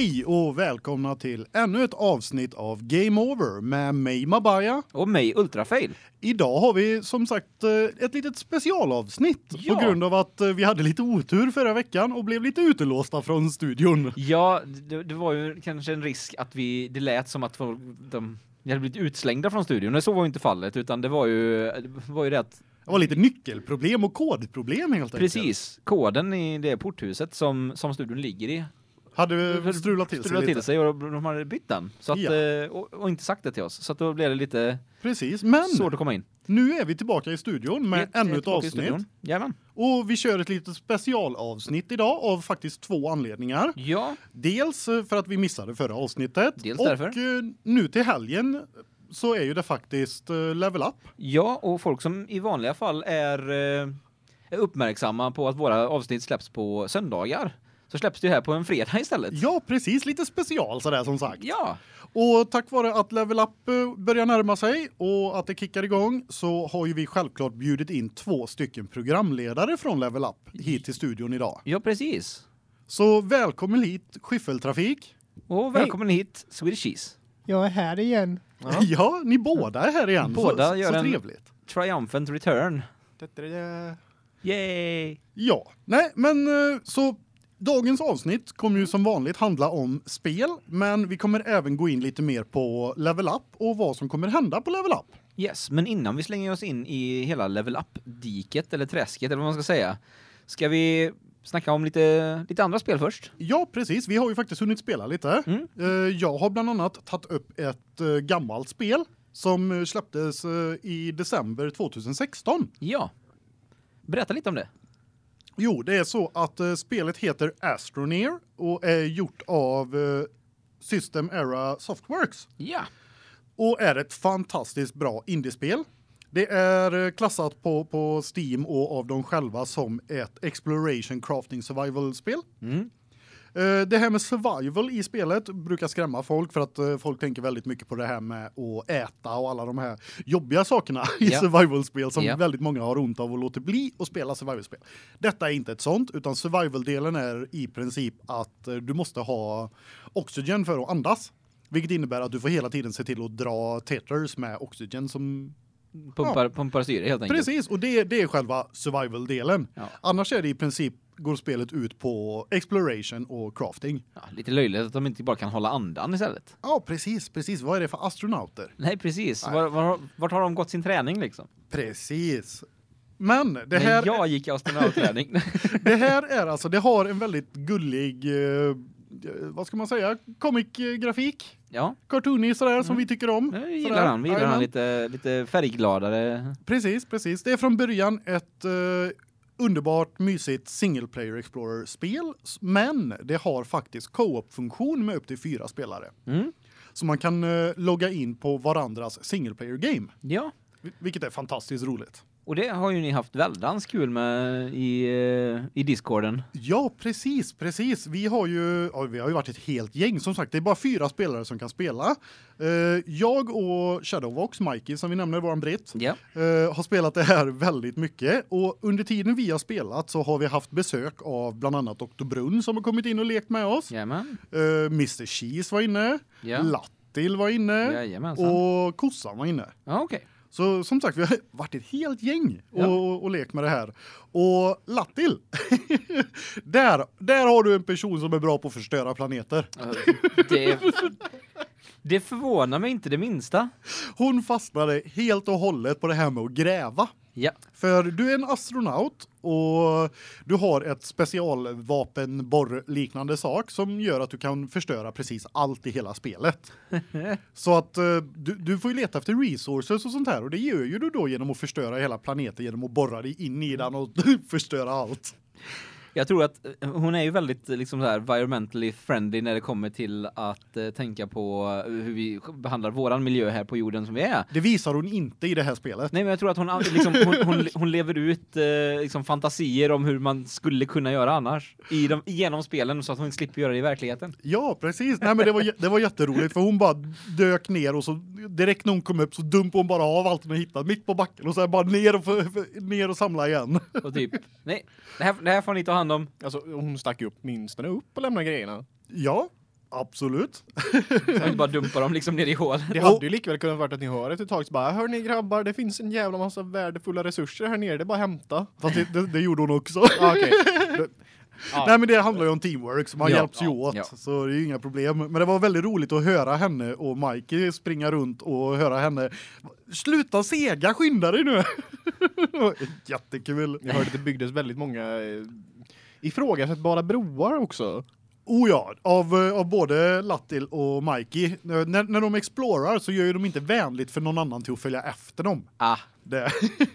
Hej och välkomna till ännu ett avsnitt av Game Over med mig Mabaya. Och mig Ultrafail. Idag har vi som sagt eh, ett litet specialavsnitt Ja. på grund av att eh, vi hade lite otur förra veckan och blev lite utelåsta från studion. Ja, det, det var ju kanske en risk att vi det lät som att folk, de vi hade blivit utslängda från studion. Men så var ju inte fallet utan det var ju det var ju det att Det var lite nyckelproblem och kodproblem helt enkelt. precis koden i det porthuset som som studion ligger i Hade strulat till sig strulade lite. till sig och de hade bytt den så att Ja. eh, och, och inte sagt det till oss. Så att då blev det lite Precis, men svårt att komma in. nu är vi tillbaka i studion med Ett- ännu ett avsnitt. Jajamän. Och vi kör ett litet specialavsnitt idag av faktiskt två anledningar. Ja, Dels eh, för att vi missade förra avsnittet Dels och därför. eh, nu till helgen så är ju det faktiskt level up. Ja, och folk som i vanliga fall är, är uppmärksamma på att våra avsnitt släpps på söndagar så släpps det ju här på en fredag istället. Ja, precis lite special så där som sagt. Ja. Och tack vare att level up eh, börjar närma sig och att det kickar igång så har ju vi självklart bjudit in två stycken programledare från level up hit till studion idag. Ja, precis. Så välkommen hit Skiffeltrafik. Och välkommen hit Swedish Cheese. Jag är här igen. Ja. ni båda är här igen. Båda så, gör så en- trevligt. Triumphant return. Yay! Ja, nej, men eh, så dagens avsnitt kommer ju som vanligt handla om spel, men vi kommer även gå in lite mer på level up och vad som kommer hända på level up. Yes, men innan vi slänger oss in i hela level up-diket eller träsket eller vad man ska säga. Ska vi snacka om lite lite andra spel först? Ja, precis. Vi har ju faktiskt hunnit spela lite. Mm. Eh, Jag har bland annat tagit upp ett eh, gammalt spel som eh, släpptes i december 2016. Ja. Berätta lite om det. Jo, det är så att eh, spelet heter Astroneer och är gjort av eh, System Era Softworks. Ja. och är ett fantastiskt bra indiespel. Det är eh, klassat på på Steam och av dem själva som ett exploration crafting survival spel. Mm. Eh, Det här med survival i spelet brukar skrämma folk för att eh, folk tänker väldigt mycket på det här med att äta och alla de här jobbiga sakerna i Ja. survival-spel som Ja. väldigt många har ont av och låter bli att spela survival-spel. Detta är inte ett sånt utan survival-delen är i princip att eh, du måste ha oxygen för att andas. Vilket innebär att du får hela tiden se till att dra teters med oxygen som Pumpar pumpar syre helt enkelt. Precis och det det är själva survival-delen. Ja. Annars är det i princip går spelet ut på exploration och crafting. Ja, lite löjligt att de inte bara kan hålla andan istället. Ja, precis, precis. Vad är det för astronauter? Nej, precis. Nej. Var, var, vart har de gått sin träning liksom? Precis. Men det Det här jag gick astronautträning. det här är alltså det har en väldigt gullig eh, vad ska man säga? Comic grafik. ja, Cartoony sådär som Mm. vi tycker om. jag Sådär. gillar han. Vi gillar han lite lite färggladare. Precis, precis. Det är från början ett eh, underbart mysigt single player explorer spel, men det har faktiskt co-op funktion med upp till fyra spelare. Mm. Så man kan eh, logga in på varandras single player game, Ja. vil- vilket är fantastiskt roligt. Och det har ju ni haft väldans kul med i eh, i Discorden. Ja, precis, precis. Vi har ju ja, vi har ju varit ett helt gäng som sagt. Det är bara fyra spelare som kan spela. Eh, jag och Shadowvox, Mikey som vi nämner våran britt, Ja. eh, har spelat det här väldigt mycket och under tiden vi har spelat så har vi haft besök av bland annat Dr. Brunn som har kommit in och lekt med oss. Jajamän. Eh, Mr. Cheese var inne, Ja. Lattil var inne och Kossan var inne. Ja, okej. Så som sagt, vi har varit ett helt gäng och, Ja. och, och lekt med det här. Och Lattil, där, där har du en person som är bra på att förstöra planeter. Det Det förvånar mig inte det minsta. Hon fastnade helt och hållet på det här med att gräva. Ja. För du är en astronaut och du har ett specialvapenborr liknande sak som gör att du kan förstöra precis allt i hela spelet. Så att eh, du, du får ju leta efter resources och sånt här och det gör ju du då genom att förstöra hela planeten genom att borra dig in i den och förstöra allt. Jag tror att eh, hon är ju väldigt eh, liksom så här environmentally friendly när det kommer till att eh, tänka på eh, hur vi behandlar våran miljö här på jorden som vi är. Det visar hon inte i det här spelet. Nej men jag tror att hon liksom hon, hon, hon lever ut eh, liksom fantasier om hur man skulle kunna göra annars i de genom spelen så att hon slipper göra det i verkligheten. Ja, precis. Nej men det var det var jätteroligt för hon bara dök ner och så direkt när hon kom upp så dumpade hon bara av allt hon hittat mitt på backen och så bara ner och för, för, ner och samla igen. Och typ nej, det här det här får ni ta hand om. Alltså hon stack ju upp minst upp och lämnade grejerna. Ja. Absolut. Så inte bara dumpa dem liksom ner i hål. Det hade ju likväl kunnat varit att ni hör ett tag så bara hör ni grabbar det finns en jävla massa värdefulla resurser här nere det är bara att hämta. Fast det, det, det gjorde hon också. Okej. Då- Ja. Nej men det handlar ju om teamwork så man Ja, hjälps ju ja, åt ja. så det är ju inga problem. Men det var väldigt roligt att höra henne och Mikey springa runt och höra henne sluta sega skynda dig nu. Jättekul. Jag hörde att det byggdes väldigt många eh, ifrågasättbara broar också. Oh ja, av, eh, av både Lattil och Mikey. Eh, När, när de explorar så gör ju de inte vänligt för någon annan till att följa efter dem. Ah, Det.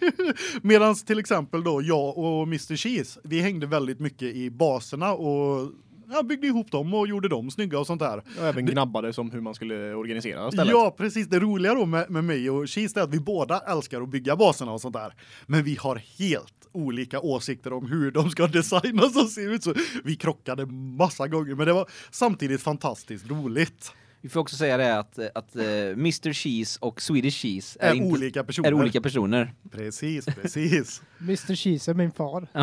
Medans till exempel då jag och Mr. Cheese, vi hängde väldigt mycket i baserna och ja, byggde ihop dem och gjorde dem snygga och sånt där. Och även gnabbade som hur man skulle organisera stället. Ja, precis. Det roliga då med, med mig och Cheese är att vi båda älskar att bygga baserna och sånt där. Men vi har helt olika åsikter om hur de ska designas och se ut så vi krockade massa gånger men det var samtidigt fantastiskt roligt. vi får också säga det att att eh, Mr Cheese och Swedish Cheese är, Är inte, olika personer. är olika personer. Precis, precis. Mr. Cheese är min far.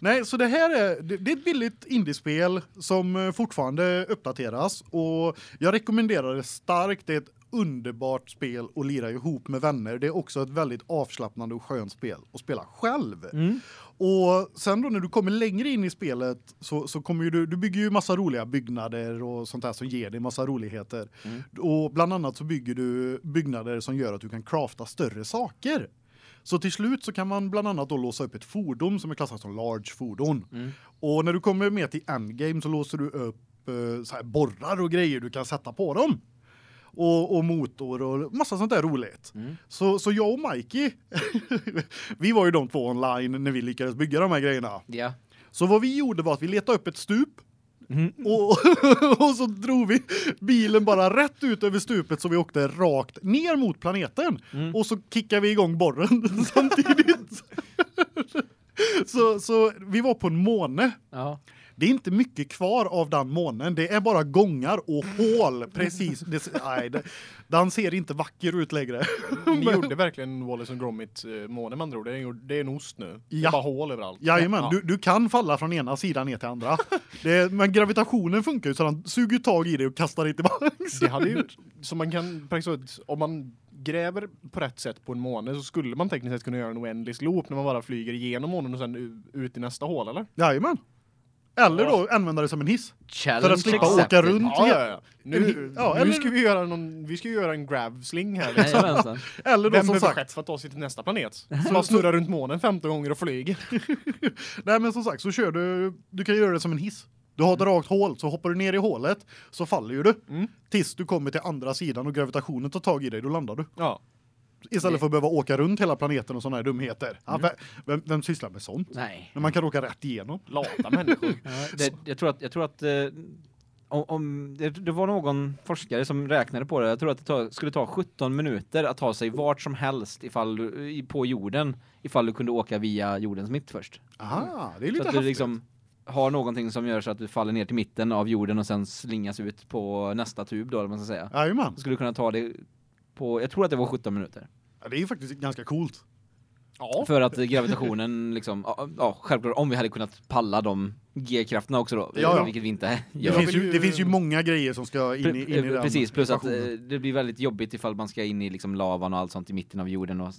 Nej, så det här är det, det är ett billigt indiespel som eh, fortfarande uppdateras och jag rekommenderar det starkt. Det är ett underbart spel att lira ihop med vänner. Det är också ett väldigt avslappnande och skönt spel att spela själv. Mm. Och sen då när du kommer längre in i spelet så så kommer du du bygger ju massa roliga byggnader och sånt där som ger dig massa roligheter. Mm. Och bland annat så bygger du byggnader som gör att du kan crafta större saker. Så till slut så kan man bland annat då låsa upp ett fordon som är klassat som large fordon. Mm. Och när du kommer med till endgame så låser du upp eh, borrar och grejer du kan sätta på dem. Och, och motor och massa sånt där roligt. Mm. Så så jag och Mikey vi var ju de två online när vi lyckades bygga de här grejerna. Ja. Så vad vi gjorde var att vi letade upp ett stup Mm. och, och så drog vi bilen bara rätt ut över stupet så vi åkte rakt ner mot planeten. Mm. Och så kickade vi igång borren samtidigt. så så vi var på en måne. Ja. Det är inte mycket kvar av den månen. Det är bara gångar och hål precis. Det, nej, det, den ser inte vacker ut längre. Ni gjorde verkligen Wallace and Gromit eh, måne med andra ord. Det är, det är en ost nu. Det Ja. är bara hål överallt. Jajamän, Ja. du, du kan falla från ena sidan ner till andra. Det, men gravitationen funkar ju så den suger tag i dig och kastar dig tillbaks. Det hade ju så man kan om man gräver på rätt sätt på en måne så skulle man tekniskt sett kunna göra en oändlig loop när man bara flyger igenom månen och sen ut i nästa hål eller? Jajamän. Eller då använda det som en hiss. Challenge För att slippa accepted. åka runt. Ja, ja, ja. Nu, Ja, nu eller- ska vi göra någon vi ska göra en gravsling här liksom. Eller då Vem som sagt. för att ta sig till nästa planet? Man snurrar runt månen 15 gånger och flyger. Nej men som sagt så kör du du kan göra det som en hiss. Du har ett rakt hål så hoppar du ner i hålet så faller ju du. Mm. Tills du kommer till andra sidan och gravitationen tar tag i dig då landar du. Ja. Istället för att behöva åka runt hela planeten och såna här dumheter. Ja, vem, vem, vem sysslar med sånt? Nej. När man kan åka rätt igenom. Lata människor. Ja, det, jag tror att jag tror att eh, om, om det, det var någon forskare som räknade på det. Jag tror att det tar, skulle ta 17 minuter att ta sig vart som helst ifall du, på jorden ifall du kunde åka via jordens mitt först. Aha, det är Så lite att du häftigt. liksom har någonting som gör så att du faller ner till mitten av jorden och sen slingas ut på nästa tub då eller vad man ska säga. Jajamän. Så skulle du kunna ta det på jag tror att det var 17 minuter. Ja, det är ju faktiskt ganska coolt. Ja. För att gravitationen liksom ja, ja självklart om vi hade kunnat palla de g-krafterna också då, Ja, ja. vilket vi inte Det, gör. Jag finns ju, det finns ju många grejer som ska in i, in i den Precis, plus att eh, det blir väldigt jobbigt ifall man ska in i liksom lavan och allt sånt i mitten av jorden och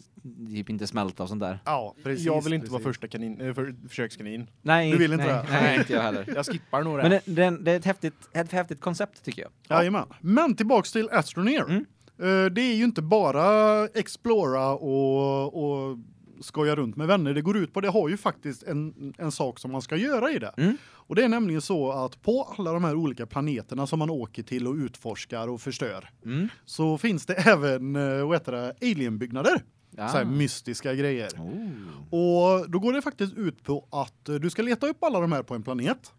typ inte smälta och sånt där. Ja, precis. jag vill inte vara precis. första kanin, äh, för, försökskanin. Nej, Du vill inte nej, det? Nej, inte jag heller. Jag skippar nog det. Men det, det, det är ett häftigt, ett häftigt koncept tycker jag. Jajamän. Men tillbaks till Astroneer. Mm. Eh, det är ju inte bara explora och, och skoja runt med vänner. Det går ut på det har ju faktiskt en, en sak som man ska göra i det. Mm. Och det är nämligen så att på alla de här olika planeterna som man åker till och utforskar och förstör Mm. så finns det även eh, vad heter det alienbyggnader. Ja. Så här mystiska grejer. Oh. Och då går det faktiskt ut på att eh, du ska leta upp alla de här på en planet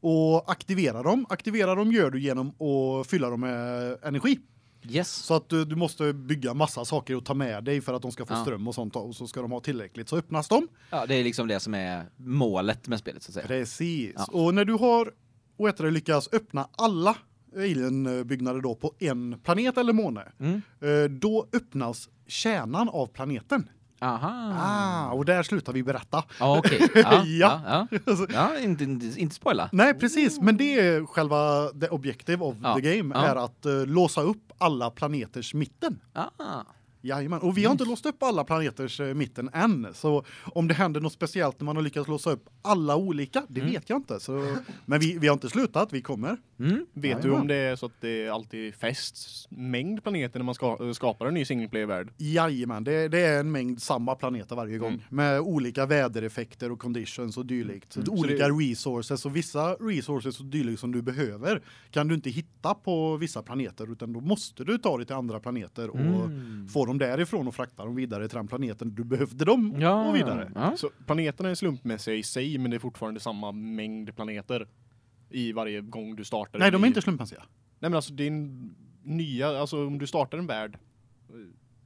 och aktivera dem. Aktivera dem gör du genom att fylla dem med energi. Yes. Så att du, du måste bygga massa saker och ta med dig för att de ska få Ja. ström och sånt och så ska de ha tillräckligt så öppnas de. Ja, det är liksom det som är målet med spelet så att säga. Precis. Ja. Och när du har heter det, lyckas öppna alla alienbyggnader då på en planet eller måne, Mm. eh, då öppnas kärnan av planeten. Aha. Ah, och där slutar vi berätta. Ja, okej. Ja, Ja. ja. Ja, ja inte, inte, spoila. Nej, precis, men det är själva the objective of Ja, the game är att eh, låsa upp alla planeters mitten. Ah. Jajamän, och vi har inte låst upp alla planeters eh, mitten än, så om det händer något speciellt när man har lyckats låsa upp alla olika, det Mm. vet jag inte. Så men vi vi har inte slutat, vi kommer. Mm. Vet du Jajamän. om det är så att det alltid är fästs mängd planeter när man ska, skapar en ny single player värld? Jajamän, det, det är en mängd samma planeter varje gång Mm. med olika vädereffekter och conditions och dylikt. Mm. Så olika det- resources och vissa resources och dylikt som du behöver kan du inte hitta på vissa planeter utan då måste du ta dig till andra planeter och Mm. få dem därifrån och frakta dem vidare till den planeten du behövde dem Ja. och vidare. Ja. Så planeterna är slumpmässiga i sig men det är fortfarande samma mängd planeter i varje gång du startar. Nej, de är ny- inte slumpmässiga. Nej men alltså det är en nya, alltså om du startar en värld.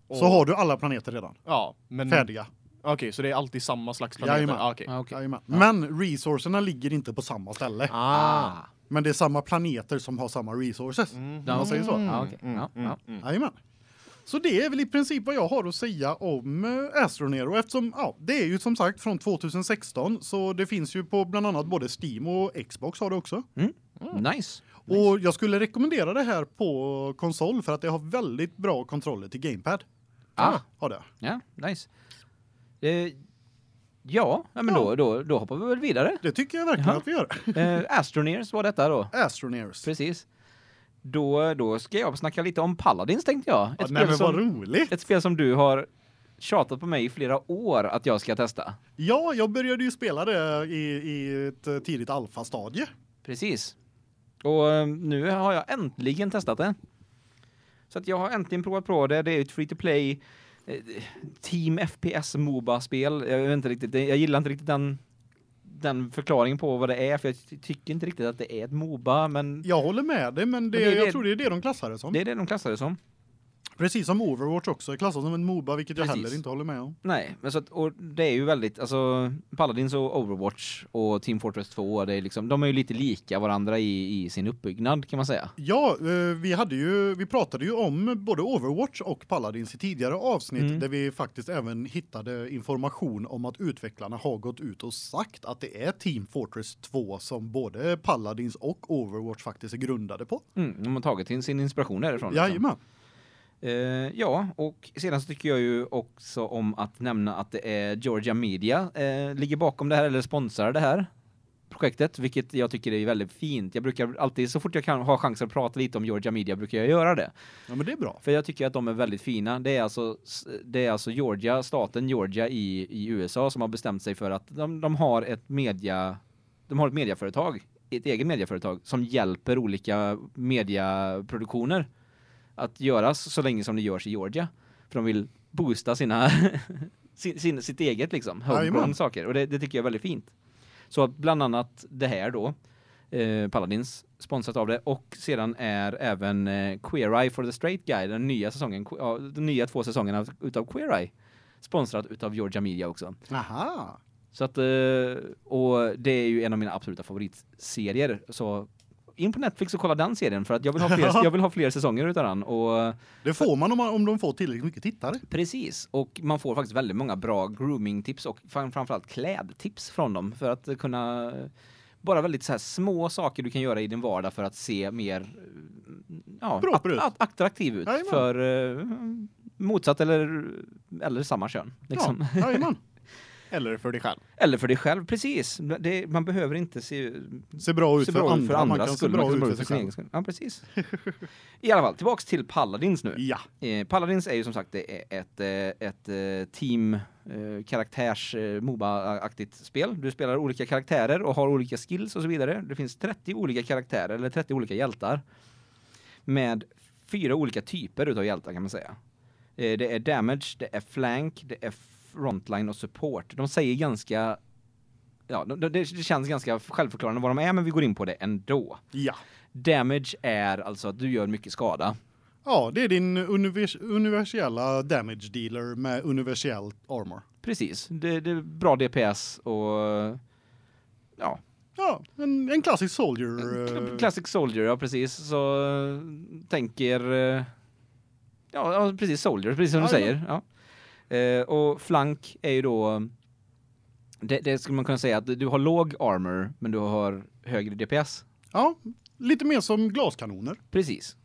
och- Så har du alla planeter redan Ja, men färdiga. Okej, så det är alltid samma slags planeter. Jajamän. Ah, okej. Ja, okej. Jajamän. Men resourcerna ligger inte på samma ställe. Ah. Men det är samma planeter som har samma resources. Mm. Ja, man säger så. Ja, okej. Ja, ja. mm. Jajamän. Så det är väl i princip vad jag har att säga om eh, Astronero eftersom ja, det är ju som sagt från 2016 så det finns ju på bland annat både Steam och Xbox har det också. Nice. Och jag skulle rekommendera det här på konsol för att det har väldigt bra kontroller till gamepad. Ah. Har det. Ja, nice. Eh, ja, ja, men Ja. Då, då, då hoppar vi väl vidare. Det tycker jag verkligen Jaha. att vi gör. Eh, Astroneers var detta då. Astroneers. Precis. Då, då ska jag snacka lite om Paladins tänkte jag. Ett, Ja, spel, nej som, roligt. ett spel som du har tjatat på mig i flera år att jag ska testa. Ja, jag började ju spela det i, i ett tidigt alfastadie. Precis. Och eh, nu har jag äntligen testat det. Så att jag har äntligen provat på det. Det är ett free to play eh, Team FPS Moba spel. Jag vet inte riktigt jag gillar inte riktigt den den förklaringen på vad det är för jag ty- tycker inte riktigt att det är ett Moba men Jag håller med dig men det, Men det jag det- tror det är det de klassar det som. det är det de klassar det som. Precis som Overwatch också är klassat som en Moba vilket jag Precis. heller inte håller med om. Nej, men så att, och det är ju väldigt alltså Paladins och Overwatch och Team Fortress 2 det är liksom de är ju lite lika varandra i i sin uppbyggnad kan man säga. Ja, eh, vi hade ju vi pratade ju om både Overwatch och Paladins i tidigare avsnitt Mm. där vi faktiskt även hittade information om att utvecklarna har gått ut och sagt att det är Team Fortress 2 som både Paladins och Overwatch faktiskt är grundade på. Mm, de har tagit till sin inspiration därifrån. liksom. Jajamän. Eh, ja, och sedan så tycker jag ju också om att nämna att det är Georgia Media eh, ligger bakom det här eller sponsrar det här projektet, vilket jag tycker är väldigt fint. Jag brukar alltid så fort jag kan ha chans att prata lite om Georgia Media brukar jag göra det. Ja men det är bra. För jag tycker att de är väldigt fina. Det är alltså det är alltså Georgia, staten Georgia i i USA som har bestämt sig för att de de har ett media de har ett mediaföretag, ett eget mediaföretag som hjälper olika mediaproduktioner att göras så länge som det görs i Georgia. För de vill boosta sina sin, sin sitt eget liksom homegrown saker och det, det tycker jag är väldigt fint. Så bland annat det här då eh, Paladins sponsrat av det och sedan är även eh, Queer Eye for the Straight Guy den nya säsongen ja, de nya två säsongerna av- utav Queer Eye sponsrat utav Georgia Media också. Aha. Så att eh, och det är ju en av mina absoluta favoritserier så in på Netflix och kolla den serien för att jag vill ha fler jag vill ha fler säsonger utav den och Det får man om, man om de får tillräckligt mycket tittare. Precis, och man får faktiskt väldigt många bra grooming-tips och fram- framförallt klädtips från dem för att kunna bara väldigt så små saker du kan göra i din vardag för att se mer ja, Proper ut. att- attraktiv ut Jajamän. för eh, motsatt eller eller samma kön liksom. Ja, jajamän. Eller för dig själv. Eller för dig själv precis. Det, man behöver inte se Ser bra ut se för bra ut andra, för man andras kan se skull, bra man kan ut se bra för ut för sin egen skull. Ja, precis. I alla fall, tillbaks till Paladins nu. Ja. Eh, Paladins är ju som sagt det är ett eh, ett eh, team eh, karaktärs eh, Moba-aktigt spel. Du spelar olika karaktärer och har olika skills och så vidare. Det finns 30 olika karaktärer eller 30 olika hjältar med fyra olika typer utav hjältar kan man säga. Det är damage, det är flank, det är frontline och support. De säger ganska ja, det, det känns ganska självförklarande vad de är men vi går in på det ändå. Ja. Damage är alltså att du gör mycket skada. Ja, det är din univers universella damage dealer med universell armor. Precis. Det, det är bra DPS och ja, Ja, en, en klassisk soldier. eh, Classic Soldier, ja precis. Så eh, tänker eh, ja, precis Soldier, precis som du Ja, säger. Ja. Eh, och flank är ju då det, det skulle man kunna säga att du har låg armor men du har högre DPS. Ja, lite mer som glaskanoner. Precis.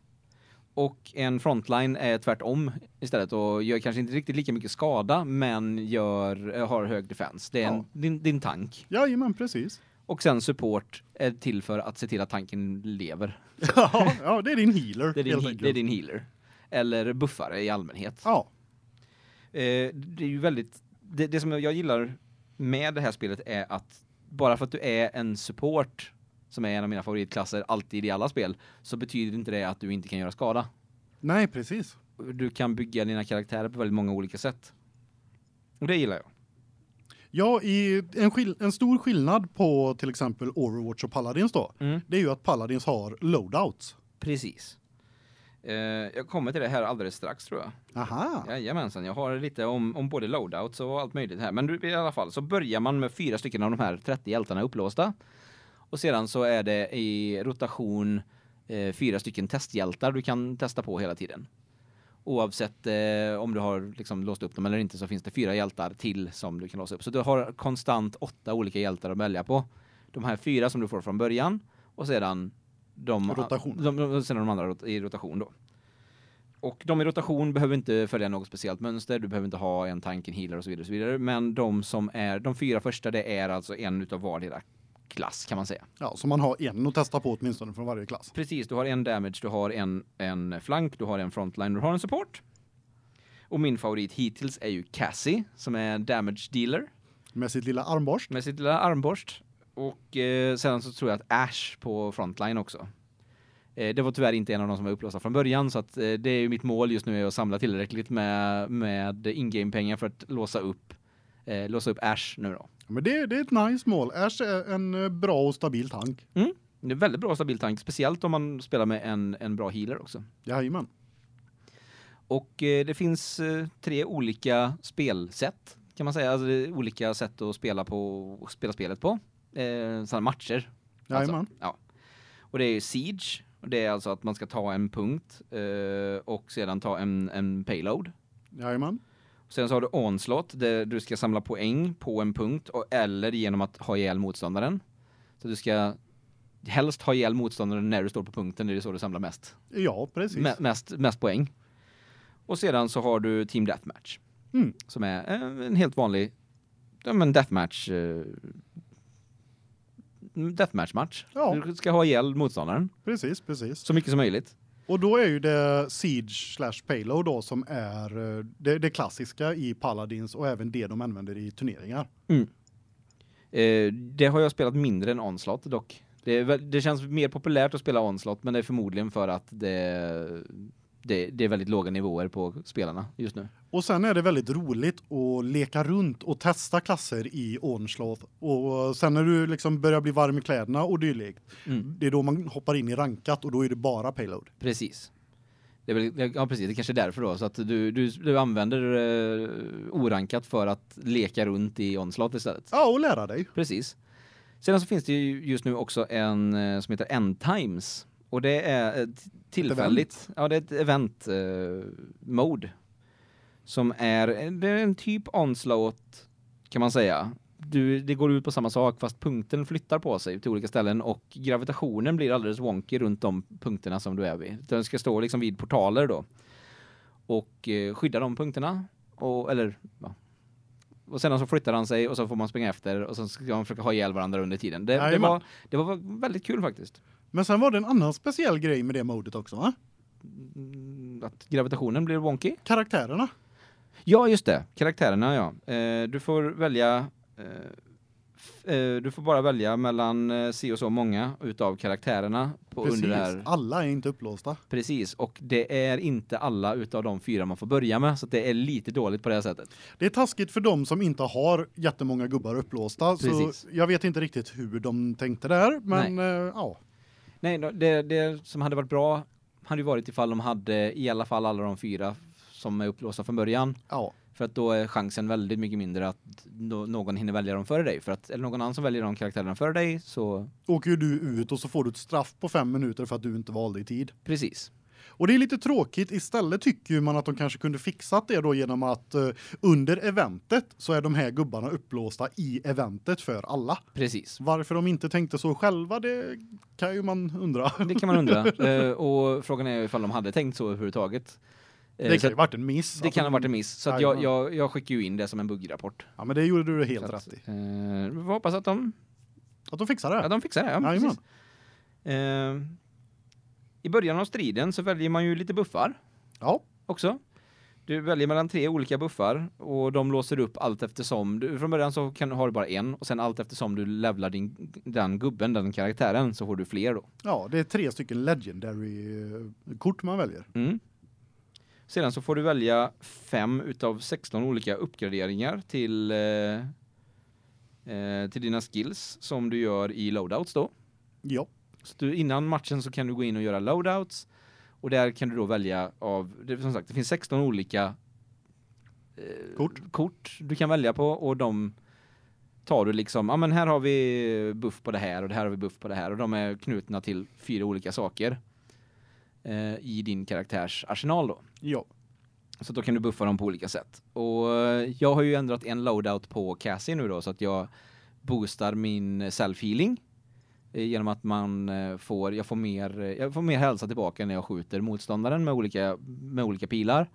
Och en frontline är tvärtom istället och gör kanske inte riktigt lika mycket skada men gör eh, har hög defense. Det är en, Ja. din, din tank. Jajamän, precis. Och sen support är till för att se till att tanken lever. ja, ja, det är din healer Det är din, he- det är din healer eller buffare i allmänhet. Ja, det är ju väldigt det, det som jag gillar med det här spelet är att bara för att du är en support som är en av mina favoritklasser alltid i alla spel så betyder inte det att du inte kan göra skada. nej precis. Du kan bygga dina karaktärer på väldigt många olika sätt. Och det gillar jag. Ja, en, en stor skillnad på till exempel Overwatch och Paladins då, Mm. det är ju att Paladins har loadouts. Precis. Eh, jag kommer till det här alldeles strax tror jag. Aha. Jajamensan, jag har lite om, om både loadouts och allt möjligt här. Men du, i alla fall så börjar man med fyra stycken av de här 30 hjältarna upplåsta. Och sedan så är det i rotation eh, fyra stycken testhjältar du kan testa på hela tiden. Oavsett eh, om du har liksom låst upp dem eller inte så finns det fyra hjältar till som du kan låsa upp. Så du har konstant åtta olika hjältar att välja på. De här fyra som du får från början och sedan de, Rotation. de, de, sedan de andra i rotation då. Och de i rotation behöver inte följa något speciellt mönster, du behöver inte ha en tank, en healer och så vidare och så vidare, men de som är de fyra första det är alltså en utav vardera klass kan man säga. Ja, så man har en att testa på åtminstone från varje klass. Precis, du har en damage, du har en en flank, du har en frontline, du har en support. Och min favorit hittills är ju Cassie som är damage dealer Med sitt lilla armborst. med sitt lilla armborst och eh, sen så tror jag att Ash på frontline också. Eh, det var tyvärr inte en av de som var upplåsta från början så att eh, det är ju mitt mål just nu är att samla tillräckligt med med in-game pengar för att låsa upp eh, låsa upp Ash nu då. Men det, det är ett nice mål. Ash är en eh, bra och stabil tank. Det är väldigt bra och stabil tank, speciellt om man spelar med en en bra healer också. Jajamän. Och eh, det finns tre olika spelsätt kan man säga, alltså olika sätt att spela på spela spelet på. Eh såna matcher. Jajamän. Alltså, ja. Och det är siege och det är alltså att man ska ta en punkt eh, och sedan ta en en payload. Jajamän. Sen så har du onslaught där du ska samla poäng på en punkt och eller genom att ha ihjäl motståndaren. Så du ska helst ha ihjäl motståndaren när du står på punkten, det är så du samlar mest Ja, precis. me- mest mest poäng. Och sedan så har du team deathmatch. Mm. Som är eh, en helt vanlig ja men deathmatch eh, deathmatch match. Ja. Du ska ha ihjäl motståndaren Precis, precis. så mycket som möjligt. Och då är ju det Siege slash Payload då som är eh, det, det klassiska i Paladins och även det de använder i turneringar. Eh, det har jag spelat mindre än Onslaught dock. Det, det känns mer populärt att spela Onslaught men det är förmodligen för att det, det, det är väldigt låga nivåer på spelarna just nu. Och sen är det väldigt roligt att leka runt och testa klasser i Onslaught och sen när du liksom börjar bli varm i kläderna och dylikt. Mm. Det är då man hoppar in i rankat och då är det bara payload. Precis. Det är väl, ja precis, det kanske är därför då så att du du, du använder eh, orankat för att leka runt i Onslaught istället. Ja, och lära dig. Precis. Sedan så finns det ju just nu också en eh, som heter End Times och det är tillfälligt. ja, det är ett event eh, mode som är det är en typ onslaught kan man säga. Du det går ut på samma sak fast punkten flyttar på sig till olika ställen och gravitationen blir alldeles wonky runt de punkterna som du är vid. Den ska stå liksom vid portaler då och eh, skydda de punkterna och eller ja, och sen så flyttar han sig och så får man springa efter och så ska man försöka ha ihjäl varandra under tiden. Det, det var det var väldigt kul faktiskt. Men sen var det en annan speciell grej med det modet också, va? Mm, Att gravitationen blir wonky. Karaktärerna. Ja, just det. Karaktärerna ja. Eh, du får välja eh, eh, du får bara välja mellan eh, si och så många utav karaktärerna på Precis. under det här. Alla är inte upplåsta. Precis och det är inte alla utav de fyra man får börja med så det är lite dåligt på det här sättet. Det är taskigt för dem som inte har jättemånga gubbar upplåsta Precis. så jag vet inte riktigt hur de tänkte där, men eh, ja. Nej, det det som hade varit bra hade ju varit ifall de hade i alla fall alla de fyra som är upplåsta från början. Ja. För att då är chansen väldigt mycket mindre att nå- någon hinner välja dem före dig. För att, eller någon annan som väljer de karaktärerna före dig, så Åker ju du ut och så får du ett straff på fem minuter för att du inte valde i tid. precis. Och det är lite tråkigt. Istället tycker ju man att de kanske kunde fixat det då genom att eh, under eventet så är de här gubbarna upplåsta i eventet för alla. Precis. Varför de inte tänkte så själva, det kan ju man undra. Det kan man undra. Eh, och frågan är ifall de hade tänkt så överhuvudtaget. Eh, Det så kan ju att- varit en miss. det att kan ha varit en miss. Så jag, jag, jag skickar ju in det som en buggrapport. Ja, men det gjorde du helt Så rätt i. eh, vi hoppas att de, Att de fixar det. ja, de fixar det. Ja, precis. Eh, I början av striden så väljer man ju lite buffar Ja. också. Du väljer mellan tre olika buffar och de låser upp allt eftersom. Du, från början så kan du ha bara en och sen allt eftersom du levlar din, den gubben, den karaktären, så får du fler då. Ja, det är tre stycken legendary eh, kort man väljer. Mm. Sedan så får du välja fem utav 16 olika uppgraderingar till eh, eh, till dina skills som du gör i loadouts då. Ja. Så du, innan matchen så kan du gå in och göra loadouts och där kan du då välja av det, som sagt det finns 16 olika eh, Kort. kort du kan välja på och de tar du liksom ja men här har vi buff på det här och det här har vi buff på det här och de är knutna till fyra olika saker eh, i din karaktärs arsenal då. Ja. Så då kan du buffa dem på olika sätt. Och eh, jag har ju ändrat en loadout på Cassie nu då så att jag boostar min self healing genom att man eh, får jag får mer eh, jag får mer hälsa tillbaka när jag skjuter motståndaren med olika med olika pilar.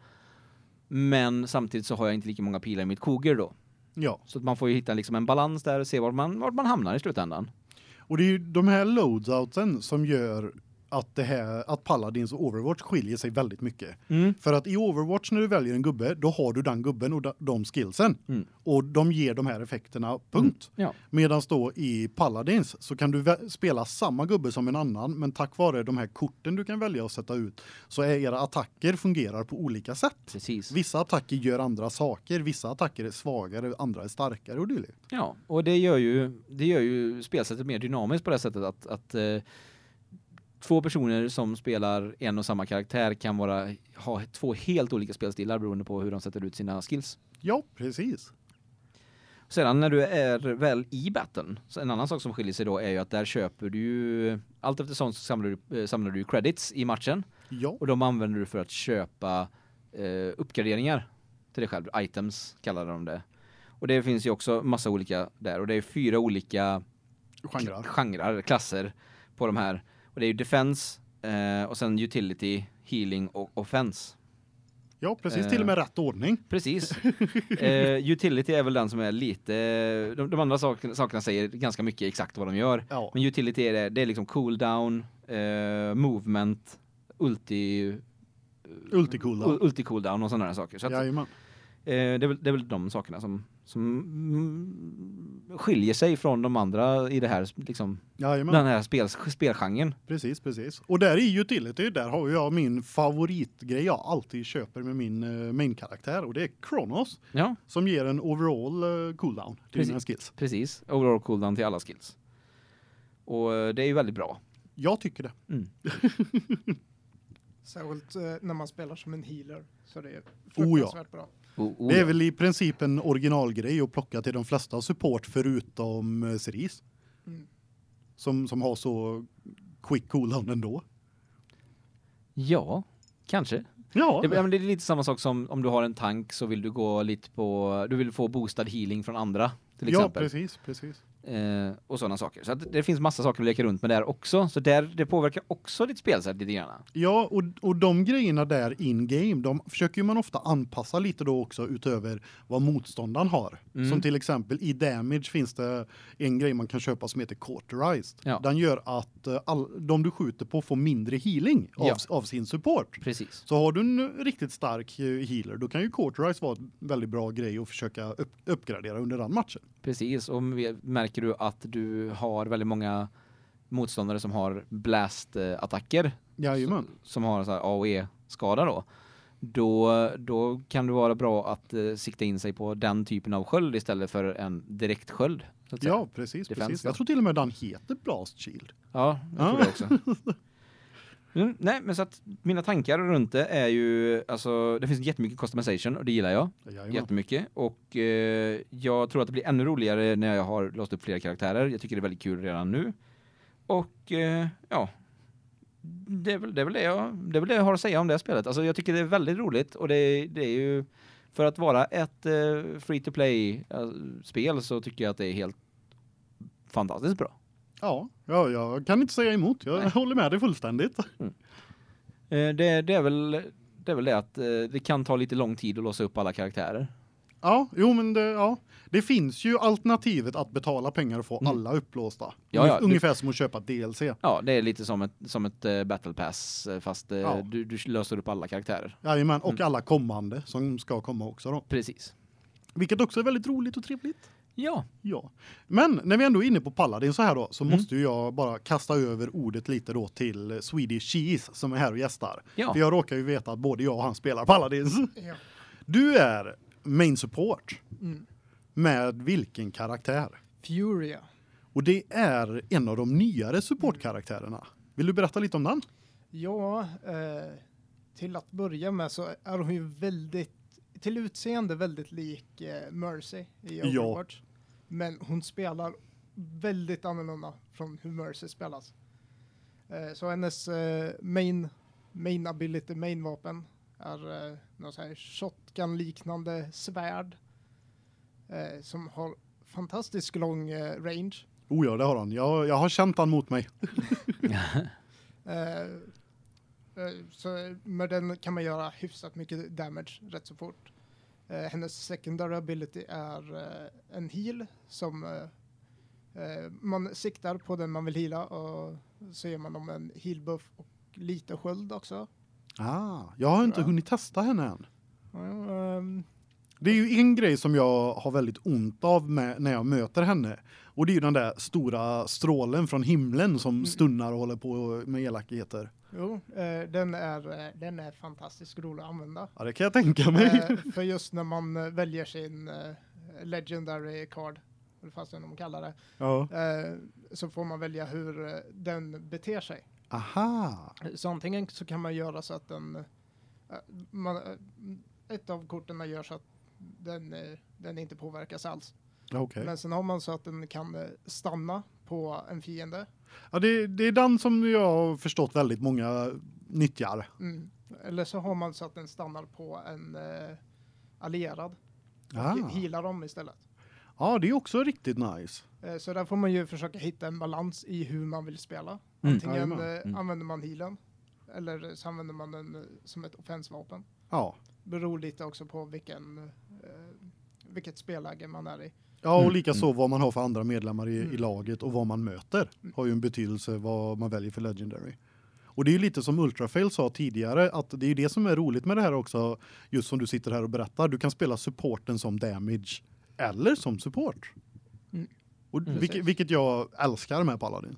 Men samtidigt så har jag inte lika många pilar i mitt koger då. Ja. Så att man får ju hitta liksom en balans där och se var man vart man hamnar i slutändan. Och det är ju de här loadoutsen som gör att det här att Paladins och Overwatch skiljer sig väldigt mycket. Mm. För att i Overwatch när du väljer en gubbe, då har du den gubben och de skillsen. Mm. Och de ger de här effekterna punkt. Ja. Medan då i Paladins så kan du spela samma gubbe som en annan, men tack vare de här korten du kan välja att sätta ut så är era attacker fungerar på olika sätt. Precis. Vissa attacker gör andra saker, vissa attacker är svagare, andra är starkare och dylikt. Ja, och det gör ju det gör ju spelsättet mer dynamiskt på det sättet att att eh, två personer som spelar en och samma karaktär kan vara ha två helt olika spelstilar beroende på hur de sätter ut sina skills. Ja, precis. Sedan när du är väl i battlen, så en annan sak som skiljer sig då är ju att där köper du allt eftersom så samlar du eh, samlar du credits i matchen Ja. och de använder du för att köpa eh, uppgraderingar till dig själv, items kallar de det. Och det finns ju också massa olika där och det är fyra olika Genrer. genrer, klasser på de här. Och det är ju defense eh, och sen utility, healing och offense. Ja, precis. Eh. Till och med rätt ordning. Precis. eh, utility är väl den som är lite de, de andra sakerna, sakerna säger ganska mycket exakt vad de gör. Ja. Men utility är det, det är liksom cooldown, eh, movement, ulti Ulti cooldown. ul- ulti cooldown och sådana där saker. Så att, eh, det, är väl, det är väl de sakerna som som mm, skiljer sig från de andra i det här liksom Jajamän. den här spel, spelgenren. Precis, precis. Och där i utility, där har jag min favoritgrej jag alltid köper med min uh, main-karaktär och det är Kronos Ja, som ger en overall uh, cooldown till Precis. dina skills. precis. Overall cooldown till alla skills. Och eh, det är ju väldigt bra. Jag tycker det. Mm. Särskilt eh, när man spelar som en healer. Så det är Oh ja. fruktansvärt bra. Det är ja. väl i princip en originalgrej att plocka till de flesta support förutom uh, Cerise. Mm. Som som har så quick cooldown ändå. Ja, kanske. Ja. Det, ja, men det är lite samma sak som om du har en tank så vill du gå lite på du vill få boostad healing från andra till ja, exempel. precis, precis. Eh, och sådana saker. Så det finns massa saker att leka runt med där också. Så där det påverkar också ditt spelsätt lite grann. Ja, och, och de grejerna där in game, de försöker man ofta anpassa lite då också utöver vad motståndaren har. Mm. Som till exempel i damage finns det en grej man kan köpa som heter cauterized. Ja. Den gör att eh, all, de du skjuter på får mindre healing av, Ja. av sin support. Precis. Så har du en riktigt stark eh, healer, då kan ju cauterize vara en väldigt bra grej att försöka upp, uppgradera under den matchen. Precis. Och vi- märker du att du har väldigt många motståndare som har blast eh, attacker Jajamän. som har så här AOE skada då. Då då kan det vara bra att eh, sikta in sig på den typen av sköld istället för en direkt sköld. Ja, precis, Defense precis. Jag tror till och med den heter Blast Shield. Ja, jag Ja. tror det också. Mm, nej, men så att mina tankar runt det är ju alltså det finns jättemycket customization och det gillar jag Jajamän. jättemycket och eh, jag tror att det blir ännu roligare när jag har låst upp flera karaktärer. Jag tycker det är väldigt kul redan nu. Och eh, ja, det är väl det är väl det jag det är väl det jag har att säga om det här spelet. Alltså jag tycker det är väldigt roligt och det det är ju för att vara ett uh, free to play uh, spel så tycker jag att det är helt fantastiskt bra. Ja, ja jag kan inte säga emot. Jag Nej. håller med dig fullständigt. Uh, det det är väl det är väl det att uh, det kan ta lite lång tid att låsa upp alla karaktärer. Ja, jo men det ja, det finns ju alternativet att betala pengar och få Mm. alla upplåsta. Ja, ja, Ungefär som att köpa DLC. Ja, det är lite som ett som ett uh, battle pass eh, fast Ja. du du löser upp alla karaktärer. Jajamän, och Mm. alla kommande som ska komma också då. Precis. Vilket också är väldigt roligt och trevligt. Ja. Ja. Men när vi ändå är inne på Paladin så här då så Mm. måste ju jag bara kasta över ordet lite då till Swedish Cheese som är här och gästar. Ja. För jag råkar ju veta att både jag och han spelar Paladins. Ja. Du är main support Mm. med vilken karaktär? Furia. Och det är en av de nyare supportkaraktärerna. Vill du berätta lite om den? Ja, eh, till att börja med så är hon ju väldigt, till utseende väldigt lik eh, Mercy i Ja. Men hon spelar väldigt annorlunda från hur Mercy spelas. Eh, så hennes eh, main, main ability, main vapen är eh, något så här shotgun-liknande svärd. Eh, som har fantastiskt lång eh, range. Oh ja, det har han. Jag, jag har känt han mot mig. Eh, eh, så med den kan man göra hyfsat mycket damage rätt så fort. Eh, hennes secondary ability är eh, en heal som eh, man siktar på den man vill heala och så ger man dem en heal buff och lite sköld också. Ah, jag har inte hunnit testa henne än. Ehm, Det är ju en grej som jag har väldigt ont av med när jag möter henne. Och det är ju den där stora strålen från himlen som Mm. stunnar och håller på med elakheter. jo, eh, den, är, eh, den är fantastiskt rolig att använda. Ja, det kan jag tänka mig. Eh, för just när man väljer sin legendary card, eller fast de kallar det, Ja. så får man välja hur den beter sig. Aha. Så antingen så kan man göra så att den, man, ett av korten gör så att den, den inte påverkas alls. Okej. Men sen har man så att den kan eh, stanna på en fiende. Ja, det, det är den som jag har förstått väldigt många nyttjar. Mm. Eller så har man så att den stannar på en eh, allierad och Ah. healar dem istället. Ja, det är också riktigt nice. Eh, Så där får man ju försöka hitta en balans i hur man vill spela. Mm. Antingen eh, Mm. använder man healen eller så använder man den som ett offensvapen. Ja. Beror lite också på vilken, eh, vilket spelläge man är i. Ja, och Mm, lika så vad man har för andra medlemmar i, i Mm. laget och vad man möter Mm. har ju en betydelse vad man väljer för legendary. Och det är ju lite som Ultrafail sa tidigare att det är ju det som är roligt med det här också just som du sitter här och berättar. Du kan spela supporten som damage eller som support. Mm. Och Mm. vilket, vilket jag älskar med Paladin.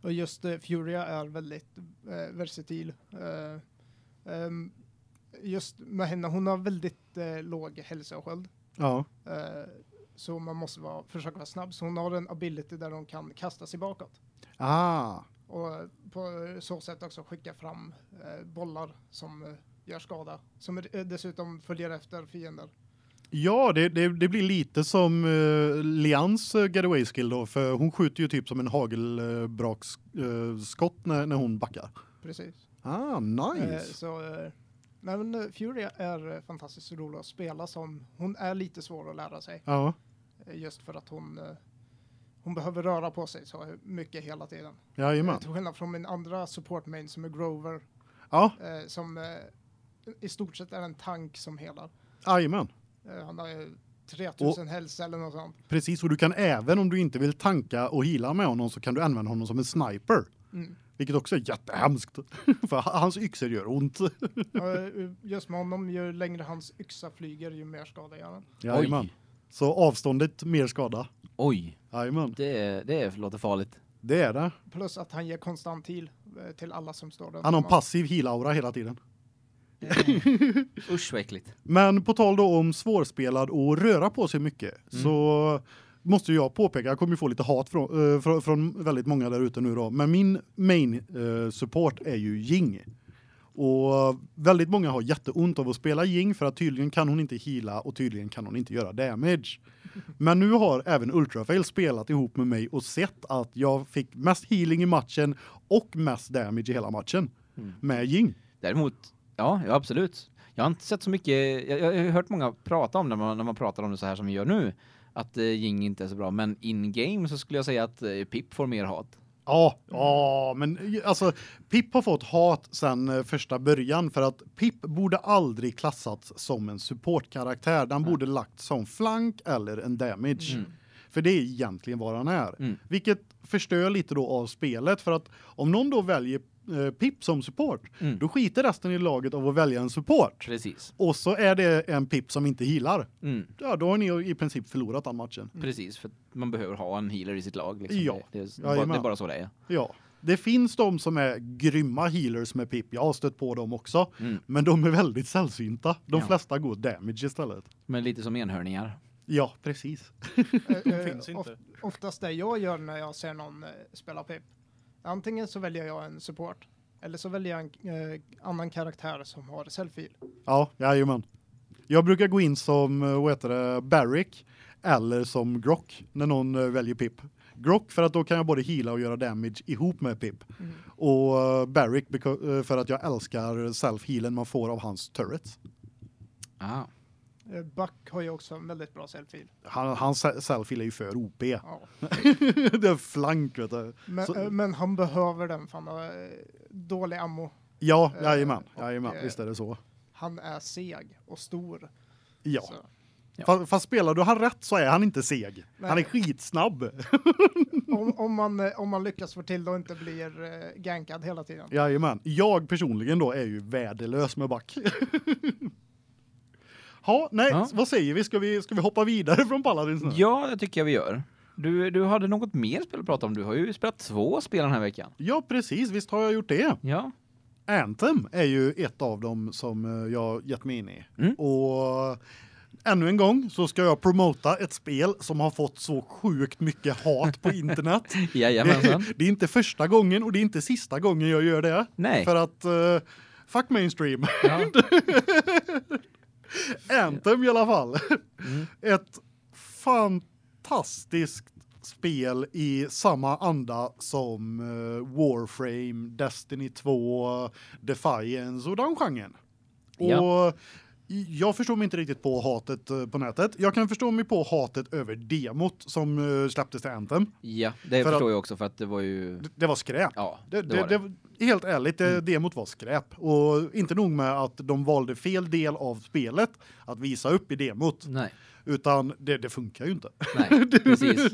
Och just eh, Furia är väldigt eh, versatil. Eh, ehm, just med henne, hon har väldigt låg hälsa och sköld. Ja. Eh, så man måste vara, försöka vara snabb. Så hon har en ability där hon kan kasta sig bakåt. Ah. Och på så sätt också skicka fram eh, bollar som eh, gör skada. Som eh, dessutom följer efter fiender. Ja, det, det, det blir lite som uh, Lians uh, getaway skill då för hon skjuter ju typ som en hagelbrakskott uh, när, när hon backar. Precis. Ah, Eh, nice. så, eh, nej, men eh, Furia är eh, fantastiskt rolig att spela som. Hon är lite svår att lära sig. Ja. eh, Just för att hon, hon behöver röra på sig så mycket hela tiden. Jajamän. Eh, Till skillnad från min andra support main som är Grover. Ja, Eh, som eh, i stort sett är en tank som helar. jajamän. Eh, han har ju 3000 hälsa eller något sånt. Precis, och du kan även om du inte vill tanka och hila med honom så kan du använda honom som en sniper. Mm. Vilket också är jättehemskt. För hans yxor gör ont. Ja, eh, Just med honom, ju längre hans yxa flyger ju mer skada gör han. Jajamän. Så avståndet mer skada. Oj, Jajamän. det det låter farligt. Det är det. Plus att han ger konstant heal eh, till alla som står där. Han har en passiv heal-aura hela tiden. Usch vad äckligt. Men på tal då om svårspelad och röra på sig mycket Mm. så måste jag påpeka, jag kommer ju få lite hat från, eh, från, från väldigt många där ute nu då, men min main eh, support är ju Jing. Och väldigt många har jätteont av att spela Ying för att tydligen kan hon inte heala och tydligen kan hon inte göra damage. Men nu har även Ultrafail spelat ihop med mig och sett att jag fick mest healing i matchen och mest damage i hela matchen Mm. med Ying. Däremot ja, ja absolut. Jag har inte sett så mycket jag, jag har hört många prata om det när man, när man pratar om det så här som vi gör nu att eh, Ying inte är så bra, men in game så skulle jag säga att eh, Pip får mer hat. Ja, ja, men alltså Pip har fått hat sen eh, första början för att Pip borde aldrig klassats som en supportkaraktär. Den Nej. borde lagt som flank eller en damage. Mm. För det är egentligen vad han är. Mm. Vilket förstör lite då av spelet för att om någon då väljer eh, Pip som support, Mm. då skiter resten i laget av att välja en support. Precis. Och så är det en Pip som inte healar. Mm. Ja, då har ni i princip förlorat den matchen. Precis, för man behöver ha en healer i sitt lag liksom. Ja. Det, det, är, bara, det är bara så det är. Ja. Det finns de som är grymma healers med Pip. Jag har stött på dem också. Mm. Men de är väldigt sällsynta. De Ja. flesta går damage istället. Men lite som enhörningar. Ja, precis. Eh, eh, finns inte. of- Oftast det jag gör när jag ser någon eh, spela pip. Antingen så väljer jag en support. Eller så väljer jag en eh, annan karaktär som har selfie. Ja, jajamän. Jag brukar gå in som, eh, vad heter det, Barrick eller som Grock när någon eh, väljer Pip. Grock för att då kan jag både heala och göra damage ihop med Pip. Mm. Och eh, Barrick för att jag älskar self-healen man får av hans turrets. Ah. Eh, Buck har ju också en väldigt bra selfie. Han, hans se- self-heal är ju för OP. Ja. det är flank vet du. Men, Så- eh, men han behöver den för han har eh, dålig ammo. Ja, jajamän. Jajamän, visst är det så. Han är seg och stor. Ja. Så. Ja. Fast, fast spelar du han rätt så är han inte seg. Han är Nej. skitsnabb. Om, om, man, om man lyckas få till det och inte blir gankad hela tiden. Jajamän. Jag personligen då är ju värdelös med back. Ja, nej, Ja. vad säger vi? Ska vi ska vi hoppa vidare från Paladins nu? Ja, det tycker jag vi gör. Du, du hade något mer spel att prata om. Du har ju spelat två spel den här veckan. Ja, precis. Visst har jag gjort det. Ja. Anthem är ju ett av dem som eh, jag gett mig in i. Mm. Och ännu en gång så ska jag promota ett spel som har fått så sjukt mycket hat på internet. Jajamensan. det, det är inte första gången och det är inte sista gången jag gör det. Nej. För att uh, fuck mainstream. Ja. Anthem i alla fall. Mm. Ett fantastiskt spel i samma anda som eh, Warframe, Destiny 2, Defiance och den genren. Ja. Och jag förstår mig inte riktigt på hatet eh, på nätet. Jag kan förstå mig på hatet över demot som eh, släpptes till Anthem. ja, det För förstår att- jag också för att det var ju... Det, det var skräp. Ja, Det, det, var det. Helt ärligt, det, demot var skräp. Och inte nog med att de valde fel del av spelet att visa upp i demot, Nej, utan det, det funkar ju inte. nej, precis.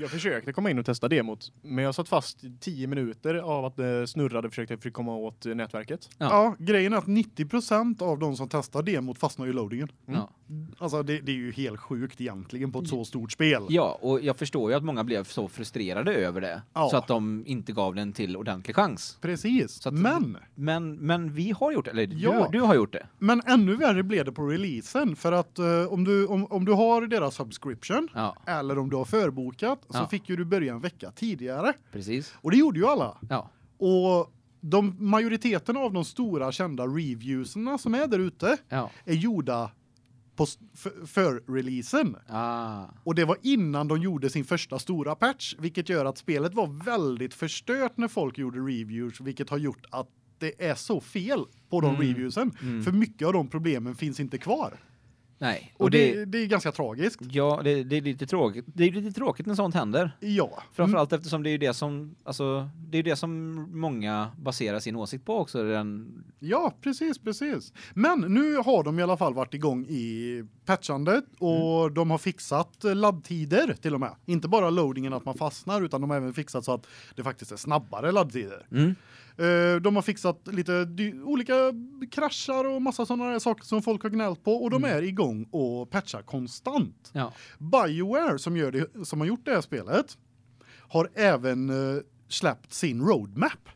Jag försökte komma in och testa demot, men jag satt fast i 10 minuter av att det snurrade och försökte för komma åt eh, nätverket. Ja. Ja. grejen är att 90% av de som testar demot fastnar i loadingen. Ja. Alltså det, det är ju helt sjukt egentligen på ett så stort spel. ja, och jag förstår ju att många blev så frustrerade över det. Ja. Så att de inte gav den till ordentlig chans. Precis. Att- men Men, men vi har gjort det, eller Ja. du, du har gjort det. men ännu värre blev det på releasen för att eh, om du om, om du har deras subscription Ja, eller om du har förbokat så Ja. fick ju du börja en vecka tidigare. precis. Och det gjorde ju alla. Ja, Och de majoriteten av de stora kända reviewserna som är där ute ja. är gjorda på för releasen. Ah. Och det var innan de gjorde sin första stora patch, vilket gör att spelet var väldigt förstört när folk gjorde reviews, vilket har gjort att det är så fel på de Mm. reviewsen. Mm. För mycket av de problemen finns inte kvar. Nej, Och, det, det är ganska tragiskt. Ja, det, det är lite tråkigt. Det är lite tråkigt när sånt händer. Ja. Framförallt eftersom det är det som alltså det är det som många baserar sin åsikt på också den Ja, precis, precis. Men nu har de i alla fall varit igång i patchandet och Mm. de har fixat laddtider till och med. Inte bara loadingen att man fastnar utan de har även fixat så att det faktiskt är snabbare laddtider. mm. Eh, de har fixat lite olika kraschar och massa sådana saker som folk har gnällt på och de Mm. är igång och patchar konstant. Ja. BioWare som gör det som har gjort det här spelet har även eh, släppt sin roadmap.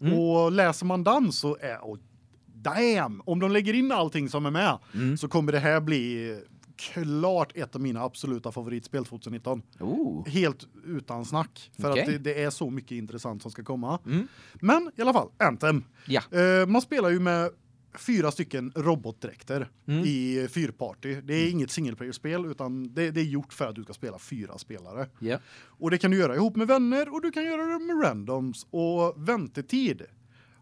Mm. Och läser man den så är och damn, om de lägger in allting som är med Mm. så kommer det här bli klart ett av mina absoluta favoritspel 2019. Oh. Helt utan snack för Okej. att det, det är så mycket intressant som ska komma. Mm. Men i alla fall Anthem. Ja. Eh, man spelar ju med fyra stycken robotdräkter Mm. i fyrparty. Det är inget single player spel utan det, det är gjort för att du ska spela fyra spelare. Ja. Och det kan du göra ihop med vänner och du kan göra det med randoms och väntetid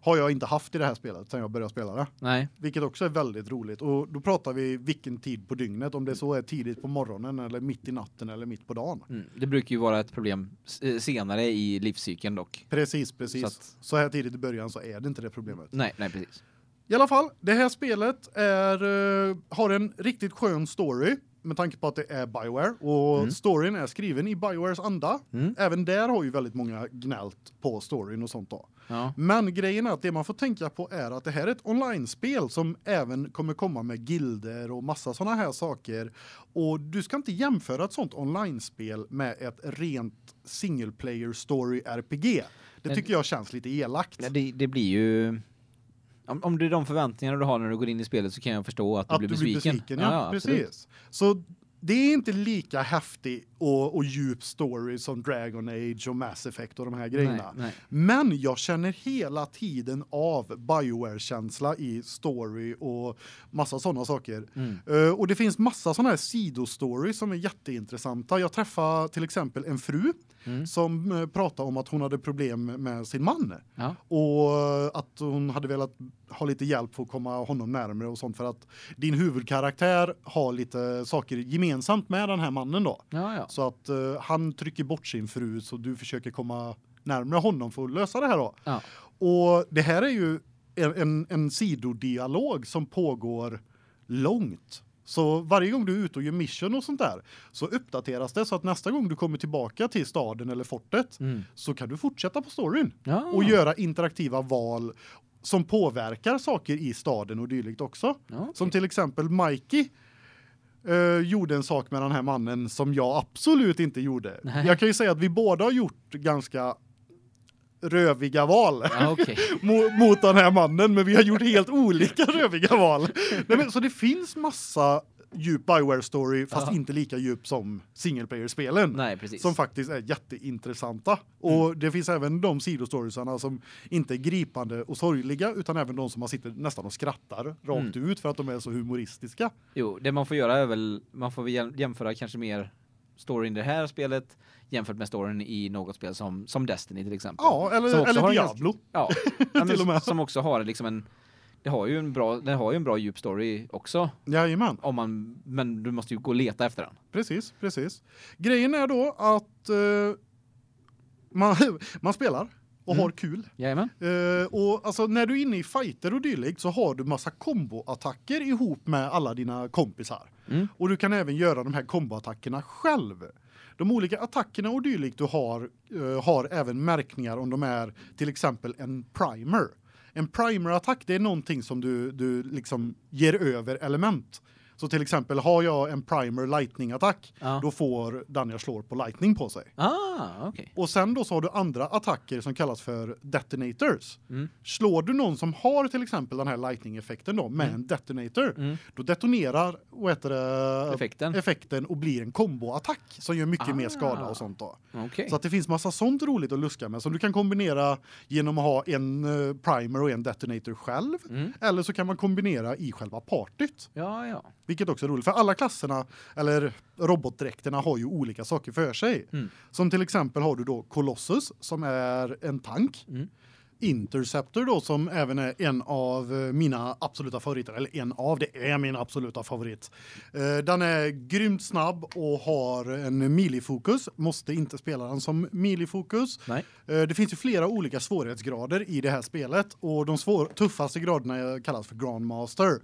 har jag inte haft i det här spelet sedan jag började spela det, Nej. vilket också är väldigt roligt. Och då pratar vi vilken tid på dygnet, om det så är tidigt på morgonen eller mitt i natten eller mitt på dagen. Mm. Det brukar ju vara ett problem eh, senare i livscykeln dock. Precis, precis. Så Så, att- här tidigt i början så är det inte det problemet. Nej, nej precis. I alla fall, det här spelet är eh, har en riktigt skön story med tanke på att det är BioWare och Mm. storyn är skriven i BioWares anda. Mm. Även där har ju väldigt många gnällt på storyn och sånt då. Ja. Men grejen är att det man får tänka på är att det här är ett online-spel som även kommer komma med gilder och massa såna här saker. Och du ska inte jämföra ett sånt online-spel med ett rent single player story RPG. Det tycker jag känns lite elakt. Ja, Det, det blir ju om, om det är de förväntningarna du har när du går in i spelet så kan jag förstå att du att blir du besviken. blir besviken. Ja, absolut. precis. Så det är inte lika häftig och, och djup story som Dragon Age och Mass Effect och de här grejerna. Nej, nej. Men jag känner hela tiden av BioWare-känsla i story och massa sådana saker. Mm. Eh, och det finns massa sådana här sidostories som är jätteintressanta. Jag träffade till exempel en fru Mm. som uh, pratade om att hon hade problem med sin man Ja. och eh, att hon hade velat ha lite hjälp för att komma honom närmare och sånt för att din huvudkaraktär har lite saker gemensamt med den här mannen då. Ja, ja. Så att eh, han trycker bort sin fru så du försöker komma närmare honom för att lösa det här då. Ja. Och det här är ju en, en, en sidodialog som pågår långt. Så varje gång du är ute och gör mission och sånt där så uppdateras det så att nästa gång du kommer tillbaka till staden eller fortet Mm. så kan du fortsätta på storyn Ja. och göra interaktiva val som påverkar saker i staden och dylikt också. Ja, okej. Som till exempel Mikey eh, gjorde en sak med den här mannen som jag absolut inte gjorde. Nej. Jag kan ju säga att vi båda har gjort ganska röviga val Ja, okej. mo- mot den här mannen, men vi har gjort helt olika röviga val. Nej, men, så det finns massa djup Bioware story fast Ja. inte lika djup som single player spelen Nej, precis. som faktiskt är jätteintressanta. Och det finns även de sidostoriesarna som inte är gripande och sorgliga utan även de som man sitter nästan och skrattar rakt ut för att de är så humoristiska. Jo, det man får göra är väl man får jämföra kanske mer storyn i det här spelet jämfört med storyn i något spel som som Destiny till exempel. Ja, eller eller Diablo. Ja, ja men som också har liksom en det har ju en bra det har ju en bra djup story också Jajamän. om man men du måste ju gå och leta efter den. Precis, precis. Grejen är då att eh, man man spelar och Mm. har kul. Jajamän. Eh, och alltså när du är inne i fighter och dylikt så har du massa komboattacker ihop med alla dina kompisar. Mm. Och du kan även göra de här komboattackerna själv. De olika attackerna och dylikt du har eh, har även märkningar om de är till exempel en primer. En primer attack, det är någonting som du du liksom ger över element. Så till exempel har jag en primer lightning attack Ja. då får den jag slår på lightning på sig. Ah, okej. Och sen då så har du andra attacker som kallas för detonators. Mm. Slår du någon som har till exempel den här lightning effekten då med en detonator, Mm. då detonerar vad heter det Effekten. effekten och blir en komboattack som gör mycket mer skada Ah. och sånt då. Okej. Så att det finns massa sånt roligt att luska med som du kan kombinera genom att ha en eh, primer och en detonator själv Mm. eller så kan man kombinera i själva partyt. Ja, ja. Vilket också är roligt för alla klasserna eller robotdräkterna har ju olika saker för sig. Mm. Som till exempel har du då Colossus som är en tank. Mm. Interceptor då som även är en av eh, mina absoluta favoriter eller en av det är min absoluta favorit. Eh, Den är grymt snabb och har en melee-fokus. Måste inte spela den som melee-fokus. Nej. Eh, Det finns ju flera olika svårighetsgrader i det här spelet och de svår, tuffaste graderna kallas för Grandmaster.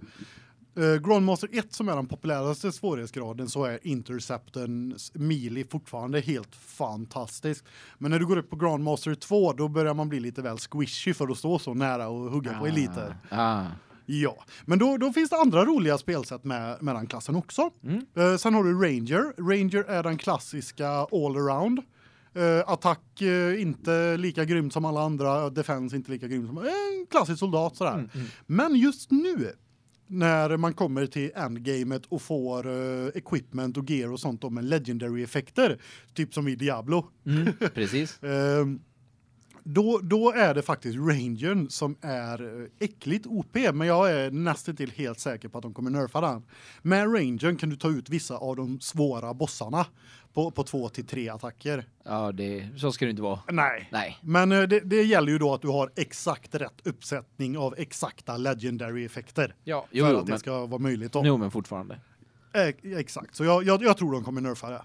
Uh, Grandmaster 1 som är den populäraste svårighetsgraden så är Interceptens melee fortfarande helt fantastisk. Men när du går upp på Grandmaster 2 då börjar man bli lite väl squishy för att stå så nära och hugga på eliter. Ah. Ja, men då då finns det andra roliga spelsätt med med den klassen också. Mm. Eh, sen har du Ranger. Ranger är den klassiska all around. Eh, attack eh, inte lika grymt som alla andra, defense inte lika grymt som en klassisk soldat sådär. Mm, mm. Men just nu när man kommer till endgamet och får uh, equipment och gear och sånt då med legendary effekter, typ som i Diablo. Mm, precis. Ehm, då då är det faktiskt Rangern som är eh, äckligt OP, men jag är nästan till helt säker på att de kommer nerfa den. Med Rangern kan du ta ut vissa av de svåra bossarna på på 2 till 3 attacker. Ja, det så ska det inte vara. Nej. Nej. Men eh, det, det gäller ju då att du har exakt rätt uppsättning av exakta legendary effekter Ja, för jo, jo att det men, ska vara möjligt då. jo, men fortfarande. Eh, exakt. Så jag, jag jag tror de kommer nerfa det.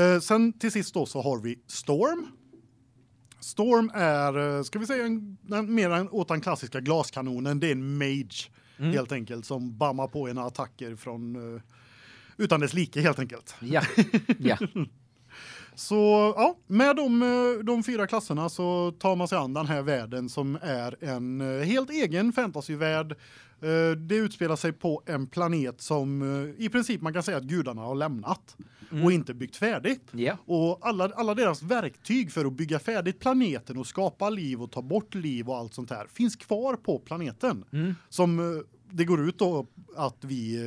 Eh, sen till sist då så har vi Storm. Storm är eh, ska vi säga en, mer än åt den klassiska glaskanonen, det är en mage Mm. helt enkelt som bammar på en attacker från eh, utan dess like helt enkelt. Ja. Ja. Så ja, med de eh, de fyra klasserna så tar man sig an den här världen som är en helt egen fantasyvärld. Eh, Det utspelar sig på en planet som eh, i princip man kan säga att gudarna har lämnat och inte byggt färdigt. Ja. Och alla alla deras verktyg för att bygga färdigt planeten och skapa liv och ta bort liv och allt sånt här finns kvar på planeten. Mm. Som eh, det går ut då att vi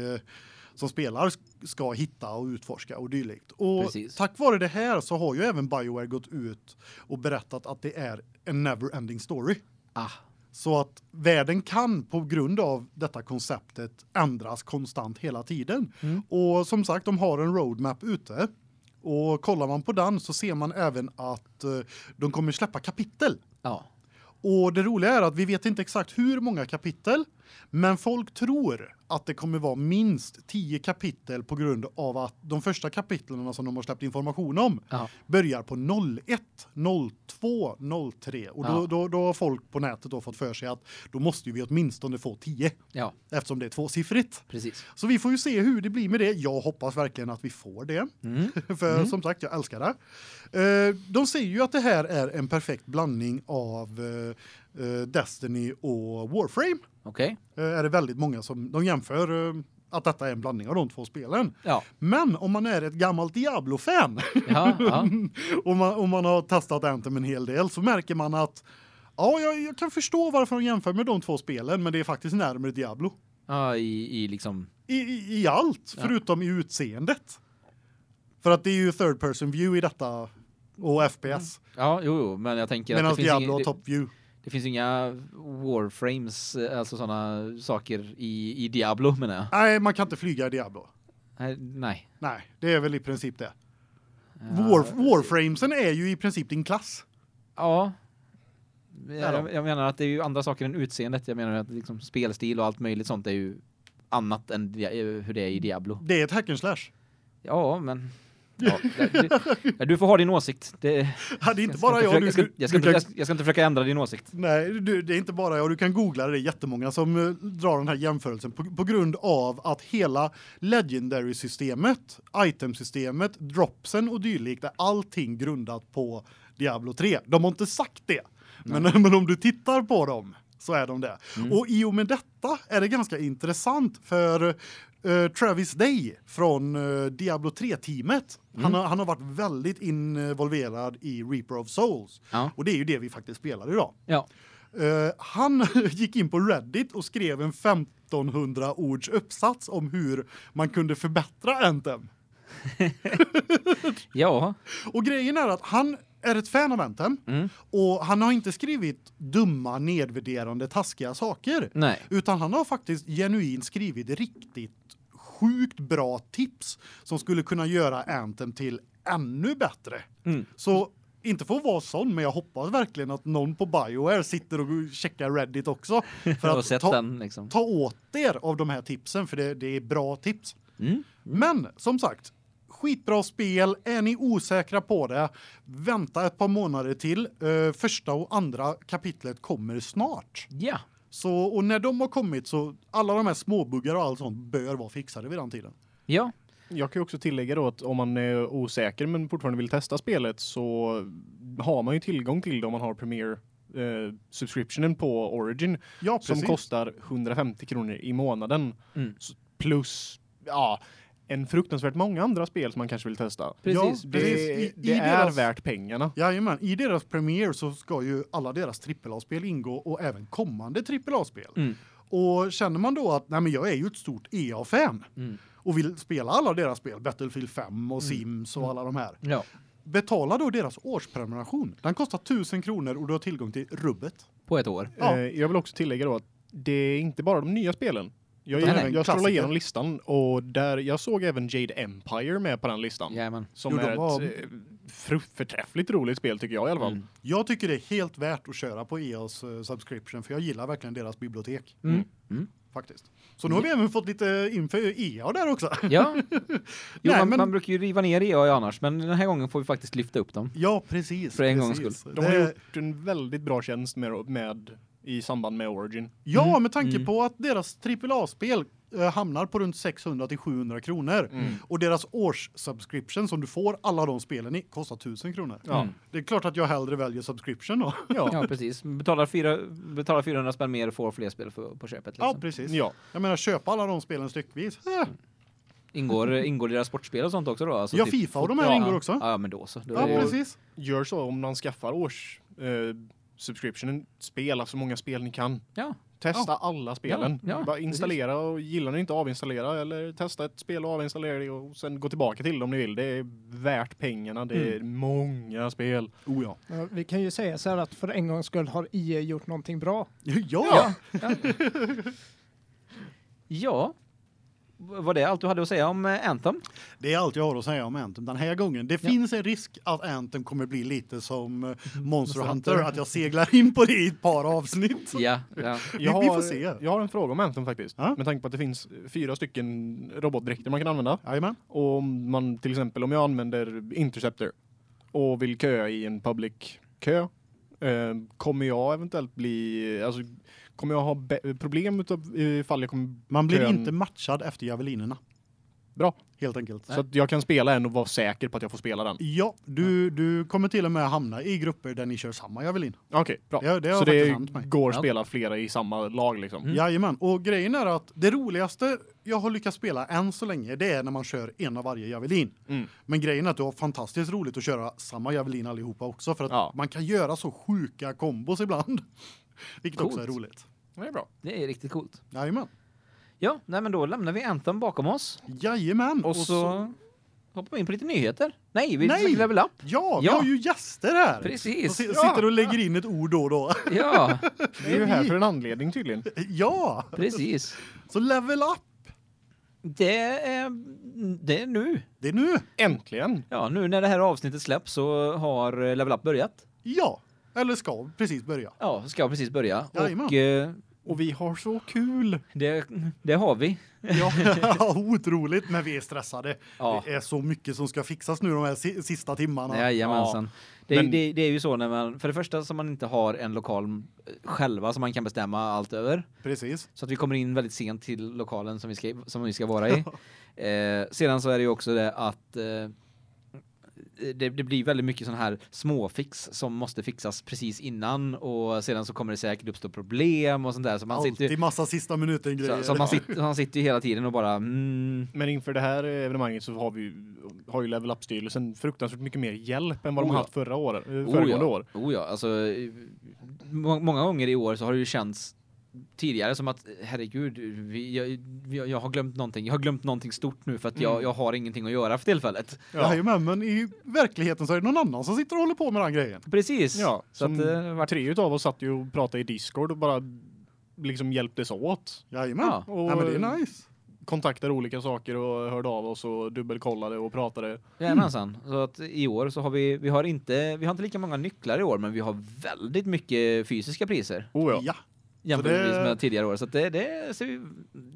som spelar ska hitta och utforska och dylikt. Och Precis. tack vare det här så har ju även BioWare gått ut och berättat att det är en never ending story. Ah. Så att världen kan på grund av detta konceptet ändras konstant hela tiden. Mm. Och som sagt, de har en roadmap ute. Och kollar man på den så ser man även att eh, de kommer släppa kapitel. Ja. Och det roliga är att vi vet inte exakt hur många kapitel, men folk tror att det kommer vara minst 10 kapitel på grund av att de första kapitlen som de har släppt information om Ja. börjar på 01, 02, 03 och då, Ja. då då har folk på nätet då fått för sig att då måste ju vi åtminstone få 10 Ja, eftersom det är tvåsiffrigt. precis. Så vi får ju se hur det blir med det. Jag hoppas verkligen att vi får det. Mm. För som sagt, jag älskar det. Eh, de säger ju att det här är en perfekt blandning av eh, Destiny och Warframe. Okej. Eh, är det väldigt många som de jämför eh, att detta är en blandning av de två spelen. Ja. Men om man är ett gammalt Diablo-fan Ja, ja. och man om man har testat Anthem en hel del så märker man att ja, jag, jag kan förstå varför de jämför med de två spelen, men det är faktiskt närmare Diablo. Ja, i, i liksom I, i, i allt förutom i utseendet. För att det är ju third person view i detta och FPS Ja, jo, jo, men jag tänker medan att det finns, Diablo det, top view. Det finns inga warframes, eh, alltså såna saker i, i Diablo menar jag. Nej, man kan inte flyga i Diablo. Nej, Nej. Det är väl i princip det. Ja, War, Warframesen är ju i princip din klass. Ja. Ja Jag, jag menar att det är ju andra saker än utseendet. Jag menar att liksom spelstil och allt möjligt sånt är ju annat än eh, hur det är i Diablo. Det är ett hack and slash. Ja, men ja, det, du får ha din åsikt. Det, Ja, det är inte bara jag. försöka, jag, ska, jag, ska inte, kan, jag, ska, jag ska inte försöka ändra din åsikt. nej, du, det är inte bara jag. Du kan googla det. Det är jättemånga som eh, drar den här jämförelsen på, på grund av att hela legendary-systemet, itemsystemet, dropsen och dylikt är allting grundat på Diablo 3. De har inte sagt det. Men, men om du tittar på dem så är de det. Och i och med detta är det ganska intressant för eh, Travis Day från eh, Diablo 3-teamet. Han, har, han har varit väldigt involverad i Reaper of Souls. Ja. Och det är ju det vi faktiskt spelar idag. Ja. Eh, han gick in på Reddit och skrev en 1500 ords uppsats om hur man kunde förbättra Anthem. Ja. Och grejen är att han är ett fan av Anthem Mm. och han har inte skrivit dumma, nedvärderande, taskiga saker. Nej. Utan han har faktiskt genuint skrivit riktigt sjukt bra tips som skulle kunna göra Anthem till ännu bättre. Mm. Så inte för att vara sån, men jag hoppas verkligen att någon på BioWare sitter och checkar Reddit också för att ta, den liksom. ta åt er av de här tipsen för det, det är bra tips. Mm. Men som sagt, skitbra spel. Är ni osäkra på det, vänta ett par månader till. Eh, första och andra kapitlet kommer snart. Ja. Så och när de har kommit så alla de här småbuggar och allt sånt bör vara fixade vid den tiden. Ja. Jag kan ju också tillägga då att om man är osäker men fortfarande vill testa spelet så har man ju tillgång till det om man har Premier eh, subscriptionen på Origin Ja, som kostar 150 kronor i månaden Mm. Plus ja en fruktansvärt många andra spel som man kanske vill testa. Precis. Ja, Det, precis. I- det i är deras- värt pengarna. Jajamän, i deras Premiere så ska ju alla deras AAA-spel ingå och även kommande AAA-spel. Mm. Och känner man då att nej men jag är ju ett stort EA-fan Mm. och vill spela alla deras spel, Battlefield 5 och Sims och alla de här. Ja. Betala då deras årsprenumeration. Den kostar 1000 kronor och du har tillgång till rubbet. På ett år. Ja. Eh, jag vill också tillägga då att det är inte bara de nya spelen. Jag, Utan jag, scrollade igenom listan och där jag såg även Jade Empire med på den listan. Jajamän. Som Jo, är var- ett eh, fru- förträffligt roligt spel tycker jag i alla fall. Mm. Jag tycker det är helt värt att köra på EAs eh, subscription för jag gillar verkligen deras bibliotek Mm. Mm. faktiskt. Så nu har vi även fått lite inför EA där också. Ja. Jo, Nej, man, men- man brukar ju riva ner EA annars, men den här gången får vi faktiskt lyfta upp dem. Ja, precis. För en gångs precis. De har Det- gjort en väldigt bra tjänst med, med i samband med Origin. Ja, Mm, med tanke mm. på att deras AAA-spel eh, hamnar på runt 600 till 700 kronor Mm. och deras års subscription som du får alla de spelen i kostar 1000 kronor. Ja. Mm. Det är klart att jag hellre väljer subscription då. Ja. Ja, precis. Betalar, fyra, betalar 400 spänn mer och får fler spel för, på köpet. Ja, Liksom. precis. ja. Jag menar köpa alla de spelen styckvis. Eh, Ingår, ingår deras sportspel och sånt också då? Alltså Ja, typ FIFA och de här ja. ingår också. Ja, men då så. Då Ja, precis. Gör så om man skaffar års eh, subscriptionen. Spela så många spel ni kan. Ja. Testa alla spelen. Ja, ja, Bara installera och gillar ni inte avinstallera eller testa ett spel och avinstallera det och sen gå tillbaka till det om ni vill. Det är värt pengarna. Det är Mm. många spel. Oh ja. Ja, vi kan ju säga så här att för en gångs skull har EA gjort någonting bra. Ja. Ja. Var det allt du hade att säga om eh, Anthem? Det är allt jag har att säga om Anthem den här gången. Det Ja. finns en risk att Anthem kommer bli lite som eh, Monster Monster Hunter, att jag seglar in på det i ett par avsnitt. Ja. ja. Vi- Jag har, vi får se. Jag har en fråga om Anthem faktiskt. Ja. Med tanke på att det finns fyra stycken robotdräkter man kan använda. Jajamän. Och om man till exempel om jag använder Interceptor och vill köa i en public kö eh, kommer jag eventuellt bli alltså kommer jag ha problem utav ifall jag kommer Man blir inte matchad efter javelinerna. Bra. Helt enkelt. så att jag kan spela en och vara säker på att jag får spela den. Ja, du, du kommer till och med hamna i grupper där ni kör samma javelin. Okej, bra. Ja, det så det går att spela flera i samma lag liksom. Mm. Jajamän. Och grejen är att det roligaste jag har lyckats spela än så länge, det är när man kör en av varje javelin. Mm. Men grejen är att du har fantastiskt roligt att köra samma javelin allihopa också för att Ja. man kan göra så sjuka kombos ibland. Vilket också är Coolt. roligt. Det är bra. Det är riktigt coolt. Jajamän. Ja, nej men då lämnar vi Anthem bakom oss. Jajamän. Och så hoppar vi in på lite nyheter. Nej, vi Nej! Level up. Ja, vi Ja. har ju gäster här. Precis. Si- Ja. sitter och lägger in ett ord då och då. Ja, Vi är ju här för en anledning tydligen. Ja, precis. så level up. Det är, det är nu. Det är nu. Äntligen! Ja, nu när det här avsnittet släpps så har Level Up börjat. Ja, eller ska precis börja. Ja, ska precis börja. Jajamän. Och eh, Och vi har så kul! det, det har vi. Ja, otroligt, men vi är stressade. Ja. Det är så mycket som ska fixas nu de här si- sista timmarna. Jajamensan. Det, Men- det, det är ju så när man, för det första som man inte har en lokal eh, själva som man kan bestämma allt över. Precis. Så att vi kommer in väldigt sent till lokalen som vi ska, som vi ska vara i. eh, sedan så är det ju också det att eh, det, det blir väldigt mycket sån här småfix som måste fixas precis innan och sedan så kommer det säkert uppstå problem och sånt där så man sitter Alltid massa sista minuten grejer. så, så man sitter man sitter ju hela tiden och bara mm, Men inför det här evenemanget så har vi ju- har ju Level Up-styrelsen fruktansvärt mycket mer hjälp än vad de Oh har ja. haft förra året, eh, oh föregående ja, år. oh ja, alltså må, många gånger i år så har det ju känts tidigare som att herregud vi, jag, jag, har glömt någonting. Jag har glömt någonting stort nu för att jag, Mm. jag har ingenting att göra för tillfället. Ja. Jajamän, men i verkligheten så är det någon annan som sitter och håller på med den grejen. Precis. Ja, så som att eh, vart tre utav oss satt ju och pratade i Discord och bara liksom hjälptes åt. Ja. Ja. Och men det är nice. kontaktade olika saker och hörde av oss och dubbelkollade och pratade. Jajamensan. Så att i år så har vi, vi har inte, vi har inte lika många nycklar i år men vi har väldigt mycket fysiska priser Oh ja. Ja. Jämförelsevis det- med tidigare år. Så att det, det ser vi,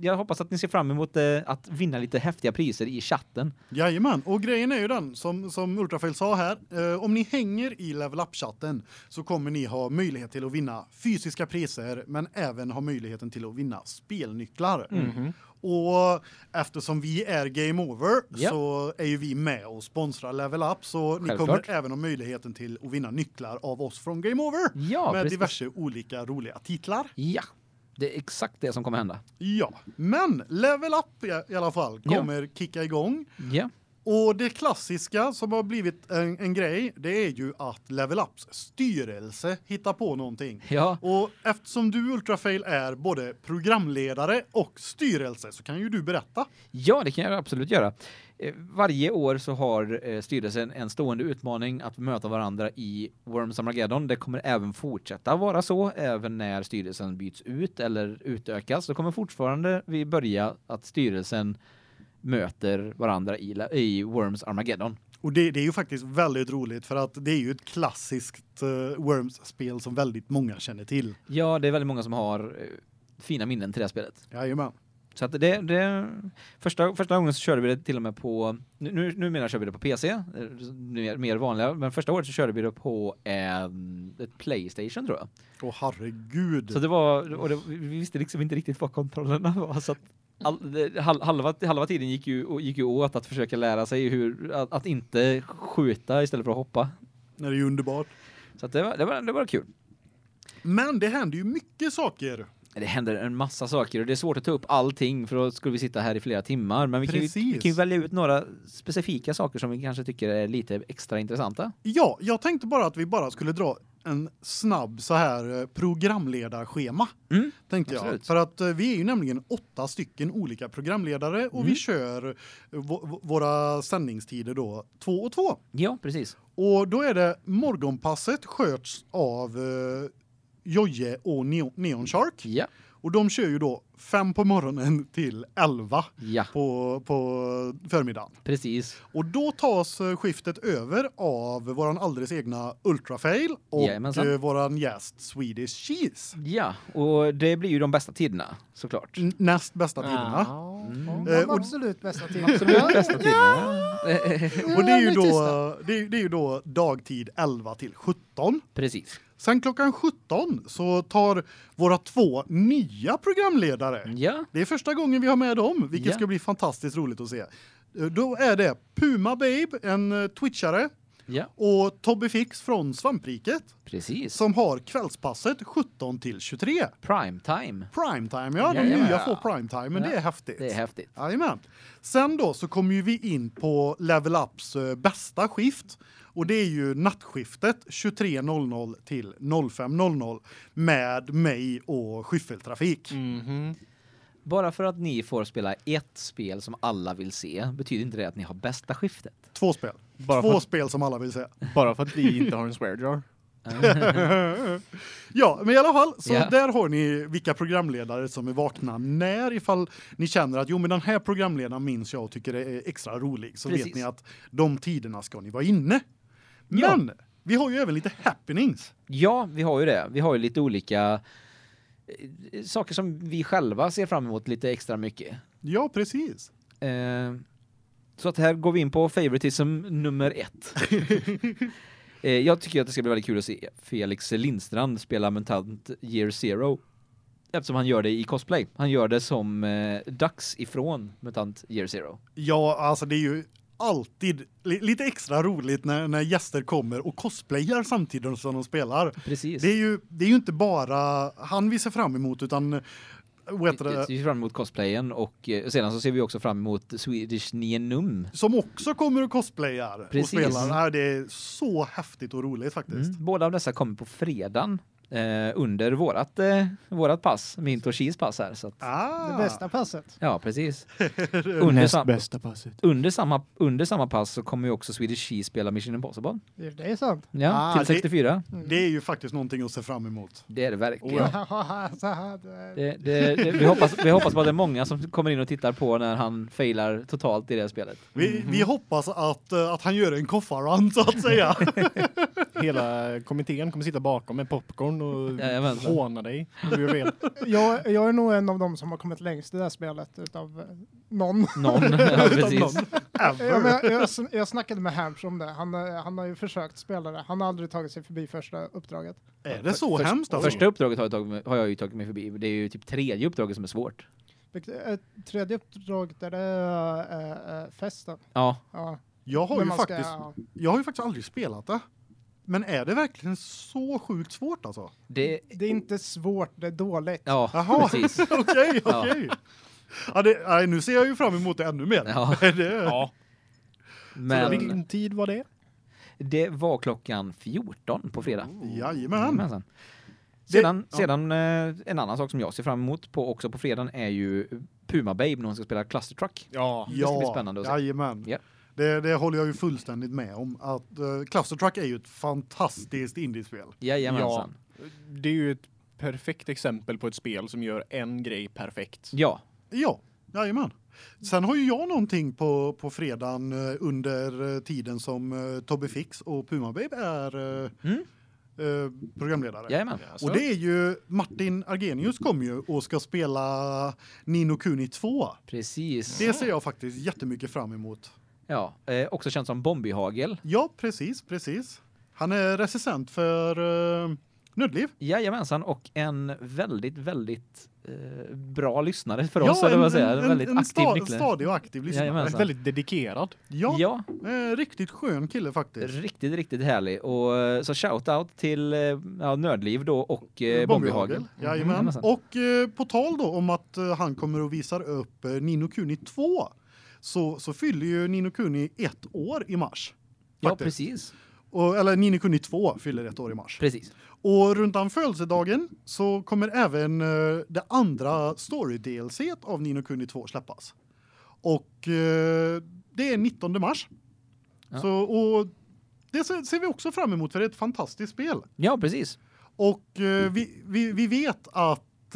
jag hoppas att ni ser fram emot eh, att vinna lite häftiga priser i chatten. Jajamän, och grejen är ju den som som Ultrafail sa här, eh, om ni hänger i level up chatten så kommer ni ha möjlighet till att vinna fysiska priser men även ha möjligheten till att vinna spelnycklar. Mhm. Och eftersom vi är Game Over Ja. så är ju vi med och sponsrar Level Up så ni Självklart. kommer även ha möjligheten till att vinna nycklar av oss från Game Over Ja, med precis. diverse olika roliga titlar. Ja. Det är exakt det som kommer hända. Ja, men Level Up i, alla fall Ja. kommer kicka igång Ja. Och det klassiska som har blivit en, en grej, det är ju att Level Ups styrelse hittar på någonting. Ja, Och eftersom du Ultrafail är både programledare och styrelse så kan ju du berätta. ja, det kan jag absolut göra. Eh, Varje år så har eh, styrelsen en stående utmaning att möta varandra i Worms Armageddon. Det kommer även fortsätta vara så även när styrelsen byts ut eller utökas. Det kommer fortfarande vi börja att styrelsen möter varandra i, i Worms Armageddon. Och det, det är ju faktiskt väldigt roligt för att det är ju ett klassiskt uh, Worms-spel som väldigt många känner till. Ja, det är väldigt många som har eh, fina minnen till det här spelet. Jajamän. Så att det, det första första gången så körde vi det till och med på nu nu numera kör vi det på PC, eh, mer, mer vanliga, men första året så körde vi det på en ett PlayStation tror jag. Åh herregud. Så det var och det, vi visste liksom inte riktigt vad kontrollerna var så att all, hal- halva halva tiden gick ju gick ju åt att försöka lära sig hur att, att inte skjuta istället för att hoppa. det är ju underbart. Så det var det var det var kul. Men det händer ju mycket saker. Det händer en massa saker och det är svårt att ta upp allting för då skulle vi sitta här i flera timmar. Men vi kan, ju, vi kan ju välja ut några specifika saker som vi kanske tycker är lite extra intressanta. Ja, jag tänkte bara att vi bara skulle dra en snabb så här eh, programledarschema. Mm, Tänkte jag. absolut. För att eh, vi är ju nämligen åtta stycken olika programledare och Mm. vi kör eh, våra sändningstider då två och två. Ja, precis. Och då är det morgonpasset sköts av Joje och Neo Neon Shark Ja. och de kör ju då fem på morgonen till 11 Ja, på på förmiddagen. precis. Och då tas eh, skiftet över av våran alldeles egna Ultrafail och Jajamensan. eh, våran gäst Swedish Cheese. Ja, och det blir ju de bästa tiderna såklart. N- Näst bästa tiderna. Mm. Eh, och- absolut bästa tiden. Absolut bästa tiderna. Och det är ju då det är, det är ju då dagtid 11 till 17. Precis. Sen klockan 17 så tar våra två nya programledare. Ja, Det är första gången vi har med dem, vilket Ja. ska bli fantastiskt roligt att se. Eh, Då är det Puma Babe, en eh, twitchare ja, och Tobbe Fix från Svampriket precis. som har kvällspasset 17 till 23. Prime time. Primetime, ja, de nya får primetime, men Ja, det är häftigt. Det är häftigt. Jajamän. Sen då så kommer ju vi in på Level Ups eh, bästa skift och det är ju nattskiftet 23.00 till 05.00 med mig och skyffeltrafik. Mhm. Bara för att ni får spela ett spel som alla vill se betyder inte det att ni har bästa skiftet. Två spel. Bara, Två spel som alla vill se. bara för att vi inte har en swear jar. ja, men i alla fall så Ja. där har ni vilka programledare som är vakna när ifall ni känner att jo men den här programledaren minns jag och tycker det är extra rolig så vet Precis. ni att de tiderna ska ni vara inne. Ja. Men vi har ju även lite happenings. Ja, vi har ju det. Vi har ju lite olika eh, saker som vi själva ser fram emot lite extra mycket. Ja, precis. Eh, så att här går vi in på favoritism nummer ett. eh, jag tycker att det ska bli väldigt kul att se Felix Lindstrand spela Mutant Year Zero. Eftersom han gör det i cosplay. Han gör det som eh, Dux ifrån Mutant Year Zero. Ja, alltså det är ju alltid li lite extra roligt när, när gäster kommer och cosplayar samtidigt som de spelar. Precis. Det är ju det är ju inte bara han vi ser fram emot utan Vi ser fram emot cosplayen och eh, sedan så ser vi också fram emot Swedish Nienum. som också kommer och cosplayar Precis. och spelar. Det är så häftigt och roligt faktiskt. Mm. Båda av dessa kommer på fredagen eh, under vårat eh, vårat pass, Mint och Cheese pass här så att, Ah. Det bästa passet. ja, precis. under, Näst sam bästa passet. under samma under samma pass så kommer ju också Swedish Cheese spela Mission Impossible. Det är- det är sant. Ja, Ah, till det- 64. Det är ju faktiskt någonting att se fram emot. Det är det verkligen. Det- Det, vi, hoppas, vi hoppas på att det är många som kommer in och tittar på när han failar totalt i det här spelet. Vi, vi hoppas att, eh, att han gör en koffarun så att säga. Hela kommittén kommer sitta bakom med popcorn och Jajamensan. håna dig. om du fel. Jag, jag är nog en av dem som har kommit längst i det här spelet utav eh, någon. Någon, ja, precis. Någon. Ja, men jag, jag, sn- jag snackade med Hams om det. Han, eh, han har ju försökt spela det. Han har aldrig tagit sig förbi första uppdraget. Är det så Först- hemskt alltså? Första uppdraget har jag, tagit, mig- har jag ju tagit mig förbi. Det är ju typ tredje uppdraget som är svårt. Vilket- eh, Tredje uppdraget där det är äh, festen. Ja, Ja, Jag har När ju ska- faktiskt ja. jag har ju faktiskt aldrig spelat det. Men är det verkligen så sjukt svårt alltså? det... Det är inte svårt, det är dåligt. Ja, Jaha. precis. Okej, Ja. okej. Ja, det, nej, nu ser jag ju fram emot det ännu mer. Ja. det, Ja. Men Vilken tid var det? det var klockan 14 på fredag. Jajamän. Jajamensan. Sedan, ja. sedan eh, en annan sak som jag ser fram emot på också på fredagen är ju Puma Babe när hon ska spela Cluster Truck. Ja. Det ska bli spännande att se. Jajamän. Ja. Det, det håller jag ju fullständigt med om att uh, Cluster Truck är ju ett fantastiskt indiespel. Jajamensan. Det är ju ett perfekt exempel på ett spel som gör en grej perfekt. Ja. Ja, jajamän. Sen har ju jag någonting på på fredagen eh, under eh, tiden som uh, Tobbe Fix och Puma Babe är eh, Mm. eh, programledare. Jajamän. Och det är ju Martin Argenius kommer ju och ska spela Nino Kuni 2. Precis. Det ser jag faktiskt jättemycket fram emot. Ja, eh, också känt som Bombihagel. Ja, precis, precis. Han är recensent för uh, Nödliv. Jajamensan och en väldigt väldigt eh, bra lyssnare för Ja, oss eller en- vad säger en- väldigt en aktiv sta- stadig och aktiv lyssnare. Jajamensan. väldigt dedikerad. Ja, Ja, eh, riktigt skön kille faktiskt. riktigt riktigt härlig och eh, så shout out till eh, ja, Nördliv då och eh, Bombihagel. Jajamän. Jajamensan. Och eh, på tal då om att eh, han kommer och visar upp eh, Nino Kuni 2 så så fyller ju Nino Kuni ett år i mars. Ja, faktiskt. precis. Och, eller Nino Kuni 2 fyller ett år i mars. Precis. Och runt om födelsedagen så kommer även eh, det andra story DLC av Nino Kuni 2 släppas. Och eh, det är 19 mars. Ja. Så och det ser, vi också fram emot för det är ett fantastiskt spel. Ja, precis. Och eh, vi, vi vi vet att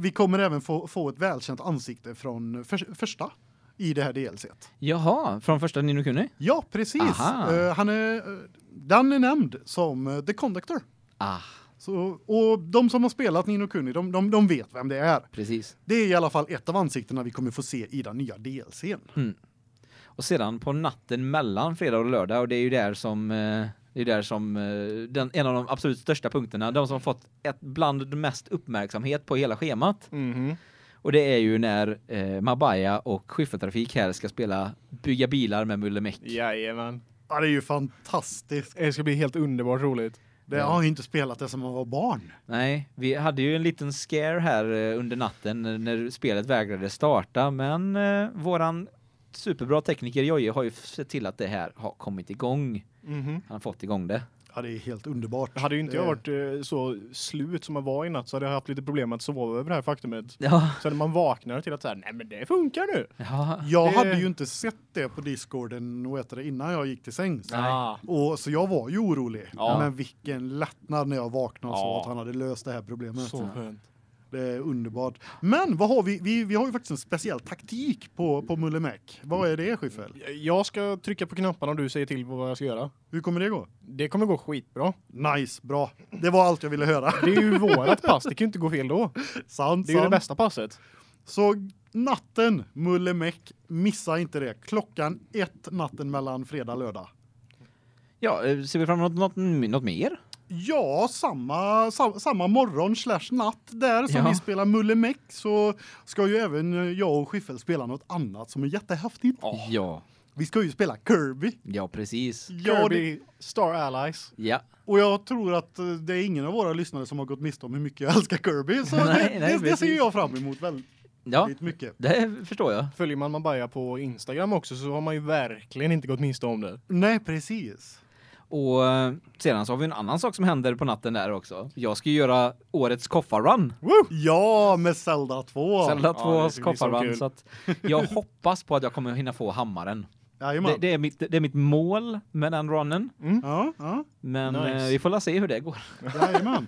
vi kommer även få få ett välkänt ansikte från för, första i det här DLC:t. Jaha, från första Nino Kuni? Ja, precis. Eh, han är eh, den är nämnd som eh, The Conductor. Ah, Så och de som har spelat Nino Kuni, de de de vet vem det är. precis. Det är i alla fall ett av ansiktena vi kommer få se i den nya DLC:n. Och sedan på natten mellan fredag och lördag och det är ju där som eh, det är där som eh, den en av de absolut största punkterna, de som har fått ett bland det mest uppmärksamhet på hela schemat. Mhm. Och det är ju när eh, Mabaya och Skiffertrafik här ska spela bygga bilar med Mulle Meck. Jajamän. Ja, det är ju fantastiskt. Det ska bli helt underbart roligt. Det Ja. jag har ju inte spelat det som man var barn. Nej, vi hade ju en liten scare här eh, under natten när- spelet vägrade starta, men eh, våran superbra tekniker Jojje har ju sett till att det här har kommit igång. Mhm. Han har fått igång det. Ja, det är helt underbart. Hade ju inte jag Det- varit eh, så slut som jag var i natt så hade jag haft lite problem med att sova över det här faktumet. Ja. Så när man vaknar till att så här, nej men det funkar nu. Ja. Jag Det- hade ju inte sett det på Discorden och det innan jag gick till sängs. Ah. Och så jag var ju orolig. Ja. Men vilken lättnad när jag vaknade och Ja. såg att han hade löst det här problemet. Så skönt. Det är underbart. Men vad har vi vi vi har ju faktiskt en speciell taktik på på Mulle Mac. Vad är det Schiffel? Jag ska trycka på knapparna och du säger till vad jag ska göra. Hur kommer det gå? Det kommer gå skitbra. Nice, bra. Det var allt jag ville höra. Det är ju vårat pass, det kan ju inte gå fel då. Sant, Det är ju det bästa passet. Så natten Mulle Mac, missa inte det. Klockan ett natten mellan fredag och lördag. Ja, eh, ser vi fram emot något, något mer? Ja, samma sa, samma morgon slash natt där som Ja. vi spelar Mulle Meck så ska ju även eh, jag och Schiffel spela något annat som är jättehäftigt. Ja. Vi ska ju spela Kirby. Ja, precis. Ja, det, Kirby Star Allies. Ja. och jag tror att eh, det är ingen av våra lyssnare som har gått miste om hur mycket jag älskar Kirby så Nej, det, nej, det, det ser jag fram emot väldigt Ja, mycket. det förstår jag. Följer man Mabaya på Instagram också så har man ju verkligen inte gått miste om det. Nej, precis. Och eh, sedan så har vi en annan sak som händer på natten där också. Jag ska ju göra årets koffarrun. Ja, med Zelda 2. Zelda Ja, det 2 ska bli så koffarrun kul. så att jag hoppas på att jag kommer hinna få hammaren. Jajamän. Det, det är mitt det är mitt mål med den runnen, Ja, ja. men Nice. eh, vi får la se hur det går. Jajamän.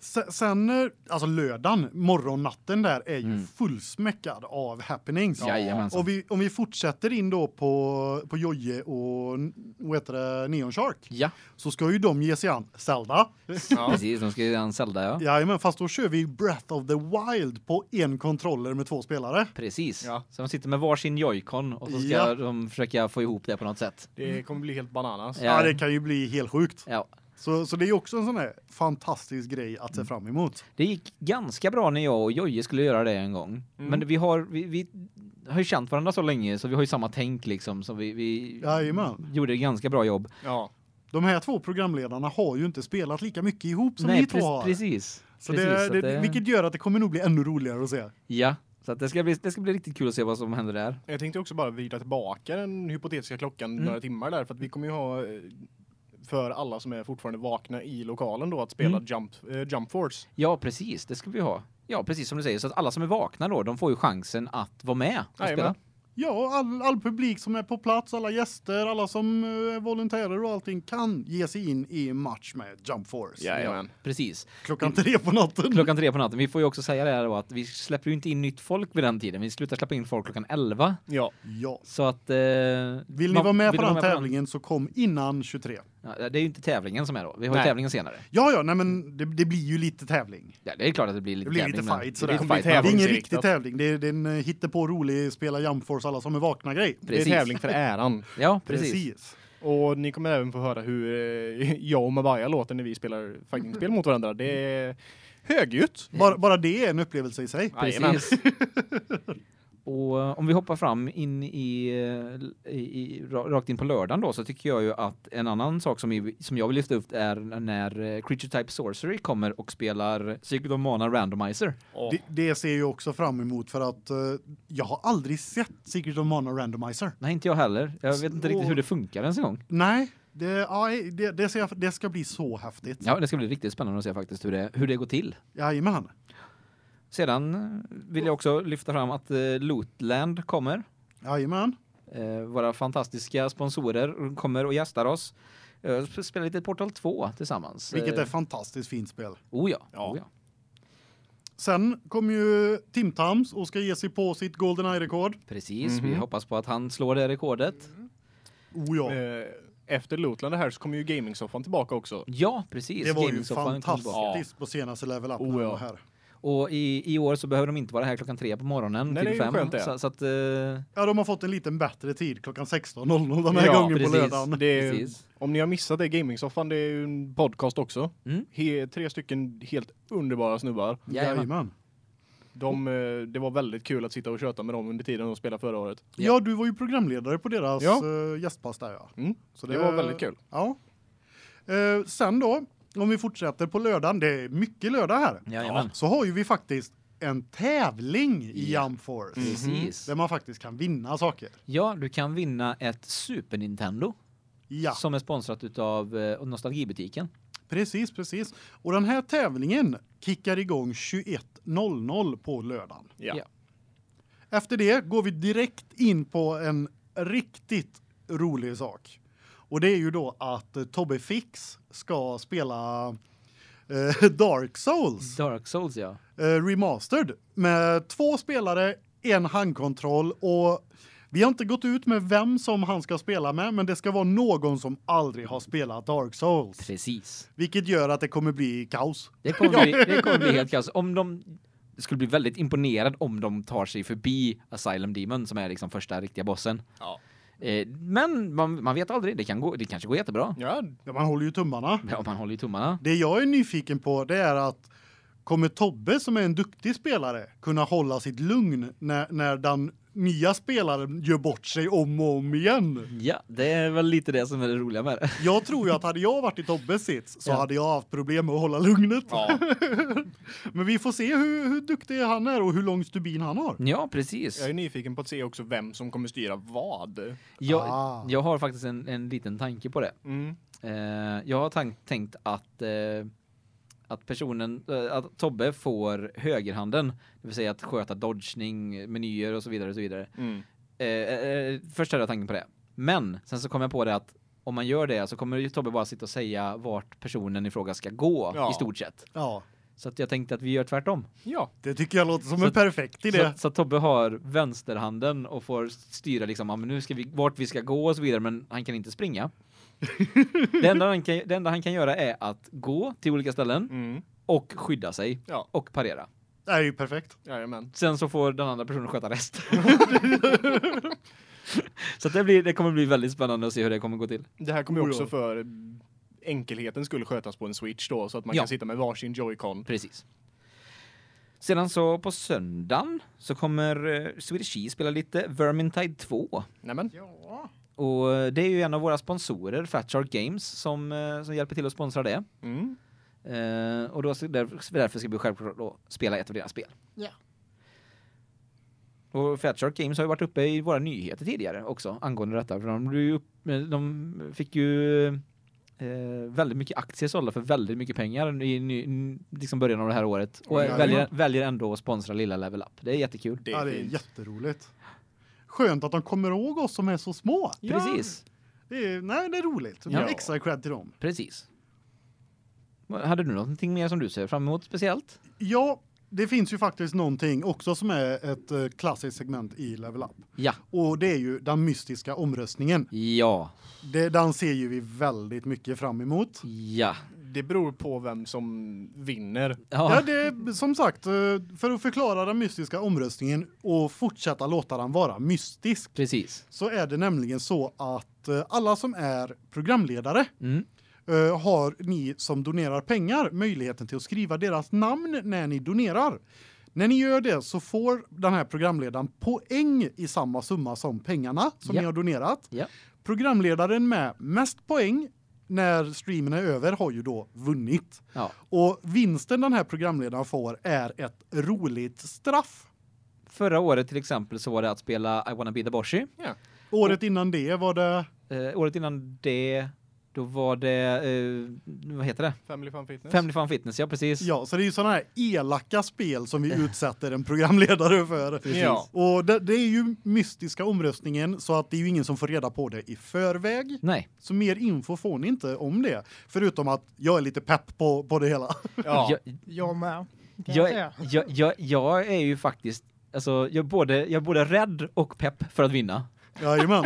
Se- Sen, eh, alltså lördagen, morgonnatten där är ju Mm. fullsmäckad av happenings. Jajamensan. Och vi, om vi fortsätter in då på, på Joje och vad heter det, Neon Shark Ja, så ska ju de ge sig an Zelda. Ja. precis. De ska göra en Zelda, ja. Jajamän, fast då kör vi Breath of the Wild på en kontroller med två spelare. Precis. Ja. Så de sitter med varsin joycon och så ska Ja. de försöka få ihop det på något sätt. Det kommer bli helt bananas. Ja, det kan ju bli helt sjukt. Ja. Så, så det är också en sån här fantastisk grej att se Mm. fram emot. Det gick ganska bra när jag och Jojje skulle göra det en gång. Mm. Men vi har vi, vi har ju känt varandra så länge så vi har ju samma tänk liksom så vi vi Jajamän. gjorde ett ganska bra jobb. Ja. De här två programledarna har ju inte spelat lika mycket ihop som Nej, ni två har. precis. Så precis, det, så det, det- vilket gör att det kommer nog bli ännu roligare att se. Ja, Så att det ska bli det ska bli riktigt kul att se vad som händer där. Jag tänkte också bara vrida tillbaka den hypotetiska klockan Mm. några timmar där för att vi kommer ju ha eh, för alla som är fortfarande vakna i lokalen då att spela Mm. Jump eh, Jump Force. Ja, precis. Det ska vi ha. Ja, precis som du säger så att alla som är vakna då, de får ju chansen att vara med och Jajamän. spela. Ja, all, all publik som är på plats, alla gäster, alla som eh, är volontärer och allting kan ge sig in i match med Jump Force. Jajamän. Precis. Klockan tre på natten. Klockan tre på natten. Vi får ju också säga det här då att vi släpper ju inte in nytt folk vid den tiden. Vi slutar släppa in folk klockan 11. Ja. Ja. Så att eh, Vill ni man- vara med på du den tävlingen så kom innan 23. Ja, det är ju inte tävlingen som är då. Vi har ju Nej. tävlingen senare. Ja, ja, nej men det, det blir ju lite tävling. Ja, det är klart att det blir lite Det blir tävling. lite fight det blir Det fight, Det är ingen riktig tävling. Det är, det är en eh, hittepå rolig spela Jump Force alla som är vakna grej. Det är Precis. tävling för äran. Ja, precis. Precis. Och ni kommer även få höra hur eh, jag och Mabaya låter när vi spelar fightingspel mot varandra. Det är högljutt. Bara, bara det är en upplevelse i sig. Precis. Och eh, om vi hoppar fram in i, eh, i, i ra- rakt in på lördagen då så tycker jag ju att en annan sak som, som jag vill lyfta upp är när eh, Creature Type Sorcery kommer och spelar Secret of Mana Randomizer. Det, det ser jag också fram emot för att eh, jag har aldrig sett Secret of Mana Randomizer. Nej, inte jag heller. Jag vet inte riktigt hur det funkar ens en gång. Nej, det, ja, det, det, ser jag, det ska bli så häftigt. Ja, det ska bli riktigt spännande att se faktiskt hur det, hur det går till. Jajamän. Sedan eh, vill jag också lyfta fram att eh, Lootland kommer. Jajamän. Eh, våra fantastiska sponsorer kommer och gästar oss. Eh, spelar lite Portal 2 tillsammans. Vilket är ett fantastiskt fint spel. Oh ja. Ja. Oh ja. Sen kommer ju Tim Tams och ska ge sig på sitt Goldeneye-rekord. Precis, vi Mhm. hoppas på att han slår det rekordet. Oh ja. Eh, Efter Lootland här så kommer ju gaming-soffan tillbaka också. Ja, precis. Det var ju fantastiskt på senaste Level Up Oh ja. här. Och i, i år så behöver de inte vara här klockan tre på morgonen Nej, det till fem. skönt det. Så, så att, eh, Ja, de har fått en liten bättre tid klockan 16.00 den här Ja, gången precis. på lördagen. Det är, precis. om ni har missat det, gaming-soffan det är ju en podcast också. Mm. He, tre stycken helt underbara snubbar. Jajamän. Jajamän. De, eh, det var väldigt kul att sitta och köta med dem under tiden de spelade förra året. Ja. Ja, du var ju programledare på deras Ja. eh, gästpass där ja. Mm. Så Det var väldigt kul. Ja. Eh, sen då, om vi fortsätter på lördagen, det är mycket lördag här. Jajamän. Så har ju vi faktiskt en tävling i Ja. Jump Force. Mm. Precis. Där man faktiskt kan vinna saker. Ja, du kan vinna ett Super Nintendo Ja, som är sponsrat utav eh, Nostalgibutiken. precis, precis. Och den här tävlingen kickar igång 21.00 på lördagen. Ja. Ja. Efter det går vi direkt in på en riktigt rolig sak. Och det är ju då att eh, Tobbe Fix ska spela eh, Dark Souls Dark Souls ja. eh, remastered med två spelare, en handkontroll och vi har inte gått ut med vem som han ska spela med, men det ska vara någon som aldrig har spelat Dark Souls, Precis. vilket gör att det kommer bli kaos. Det kommer bli, det kommer bli helt kaos. Om de det skulle bli väldigt imponerad om de tar sig förbi Asylum Demon som är liksom första riktiga bossen. Ja. Eh, men man, man vet aldrig, det kan gå det kanske går jättebra. Ja, Ja, man håller ju tummarna. Ja, man håller ju tummarna. Det jag är nyfiken på det är att kommer Tobbe som är en duktig spelare kunna hålla sitt lugn när när den nya spelaren gör bort sig om och om igen? Ja, det är väl lite det som är det roliga med det. Jag tror ju att hade jag varit i Tobbes sits så Ja. hade jag haft problem med att hålla lugnet. ja. Men vi får se hur, hur duktig han är och hur lång stubin han har. Ja, precis. Jag är nyfiken på att se också vem som kommer styra vad. Jag, Ah. jag har faktiskt en, en liten tanke på det. Mm. Eh, jag har tank, tänkt att eh, att personen eh, att Tobbe får högerhanden, det vill säga att sköta dodgning, menyer och så vidare och så vidare. Mm. Eh, eh, först hade jag tanken på det. Men sen så kom jag på det att om man gör det så kommer ju Tobbe bara sitta och säga vart personen i fråga ska gå Ja. i stort sett. Ja, Så att jag tänkte att vi gör tvärtom. Ja. det tycker jag låter som Så en perfekt idé. Så, så Tobbe har vänsterhanden och får styra liksom, ja, men nu ska vi vart vi ska gå och så vidare, men han kan inte springa. det, enda han kan, det enda han kan göra är att gå till olika ställen Mm. och skydda sig Ja. och parera. Det är ju perfekt. Jajamän. Sen så får den andra personen sköta resten. så det, blir, det kommer bli väldigt spännande att se hur det kommer gå till. Det här kommer ju också för enkelheten skulle skötas på en Switch då så att man Ja. kan sitta med varsin Joy-Con. Precis. Sedan så på söndagen så kommer eh, Swedish Cheese spela lite Vermintide 2. Nämen. Ja. Och det är ju en av våra sponsorer, Fat Shark Games, som, eh, som hjälper till att sponsra det. Mm. Eh, och då, så där, därför ska vi självklart då spela ett av deras spel. Ja. Och Fat Shark Games har ju varit uppe i våra nyheter tidigare också angående detta för de, upp, de fick ju eh, väldigt mycket aktier sålda för väldigt mycket pengar i ny, liksom början av det här året och Ja, väljer, ja. väljer ändå att sponsra lilla Level Up. Det är jättekul. Det ja, är det är jätteroligt. Skönt att de kommer ihåg oss som är så små. Precis. Det är, nej, det är roligt. Ja. extra cred till dem. Precis. Hade du någonting mer som du ser fram emot speciellt? Ja, det finns ju faktiskt någonting också som är ett eh, klassiskt segment i Level Up. Ja. Och det är ju den mystiska omröstningen. Ja. Det, den ser ju vi väldigt mycket fram emot. Ja. Det beror på vem som vinner. Ja, Ja. det är som sagt, eh, för att förklara den mystiska omröstningen och fortsätta låta den vara mystisk Precis. så är det nämligen så att eh, alla som är programledare Mm. eh, har ni som donerar pengar möjligheten till att skriva deras namn när ni donerar. När ni gör det så får den här programledaren poäng i samma summa som pengarna som Ja. ni har donerat. Ja. Programledaren med mest poäng när streamen är över har ju då vunnit. Ja. Och vinsten den här programledaren får är ett roligt straff. Förra året till exempel så var det att spela I wanna be the Boshi. Året innan det var det Eh, året innan det då var det eh, vad heter det? Family Fun Fitness. Family Fun Fitness, ja precis. ja, så det är ju såna här elaka spel som vi utsätter en programledare för. Ja. Och det, det är ju mystiska omröstningen så att det är ju ingen som får reda på det i förväg. Nej. Så mer info får ni inte om det förutom att jag är lite pepp på på det hela. Ja. Jag, Jag med. Jag, jag, jag, jag, jag är ju faktiskt alltså jag är både jag är både rädd och pepp för att vinna. Jajamän.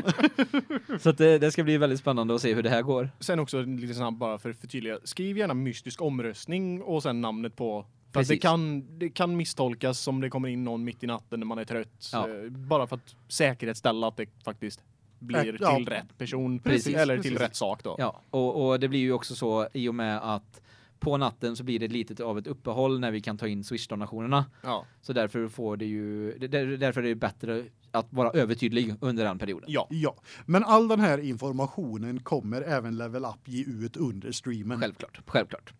Så att det, det ska bli väldigt spännande att se hur det här går. Sen också lite snabbt bara för att förtydliga. Skriv gärna mystisk omröstning och sen namnet på för det kan det kan misstolkas som det kommer in någon mitt i natten när man är trött. Ja. Eh, Bara för att säkerhetsställa att det faktiskt blir Ja. till rätt person Precis, eller till precis. rätt sak då. Ja, och, och det blir ju också så i och med att på natten så blir det lite av ett uppehåll när vi kan ta in Swish-donationerna. Ja. Så därför får det ju där- därför är det bättre att vara övertydlig under den perioden. Ja. Ja, men all den här informationen kommer även Level Up ge ut under streamen. Självklart, självklart.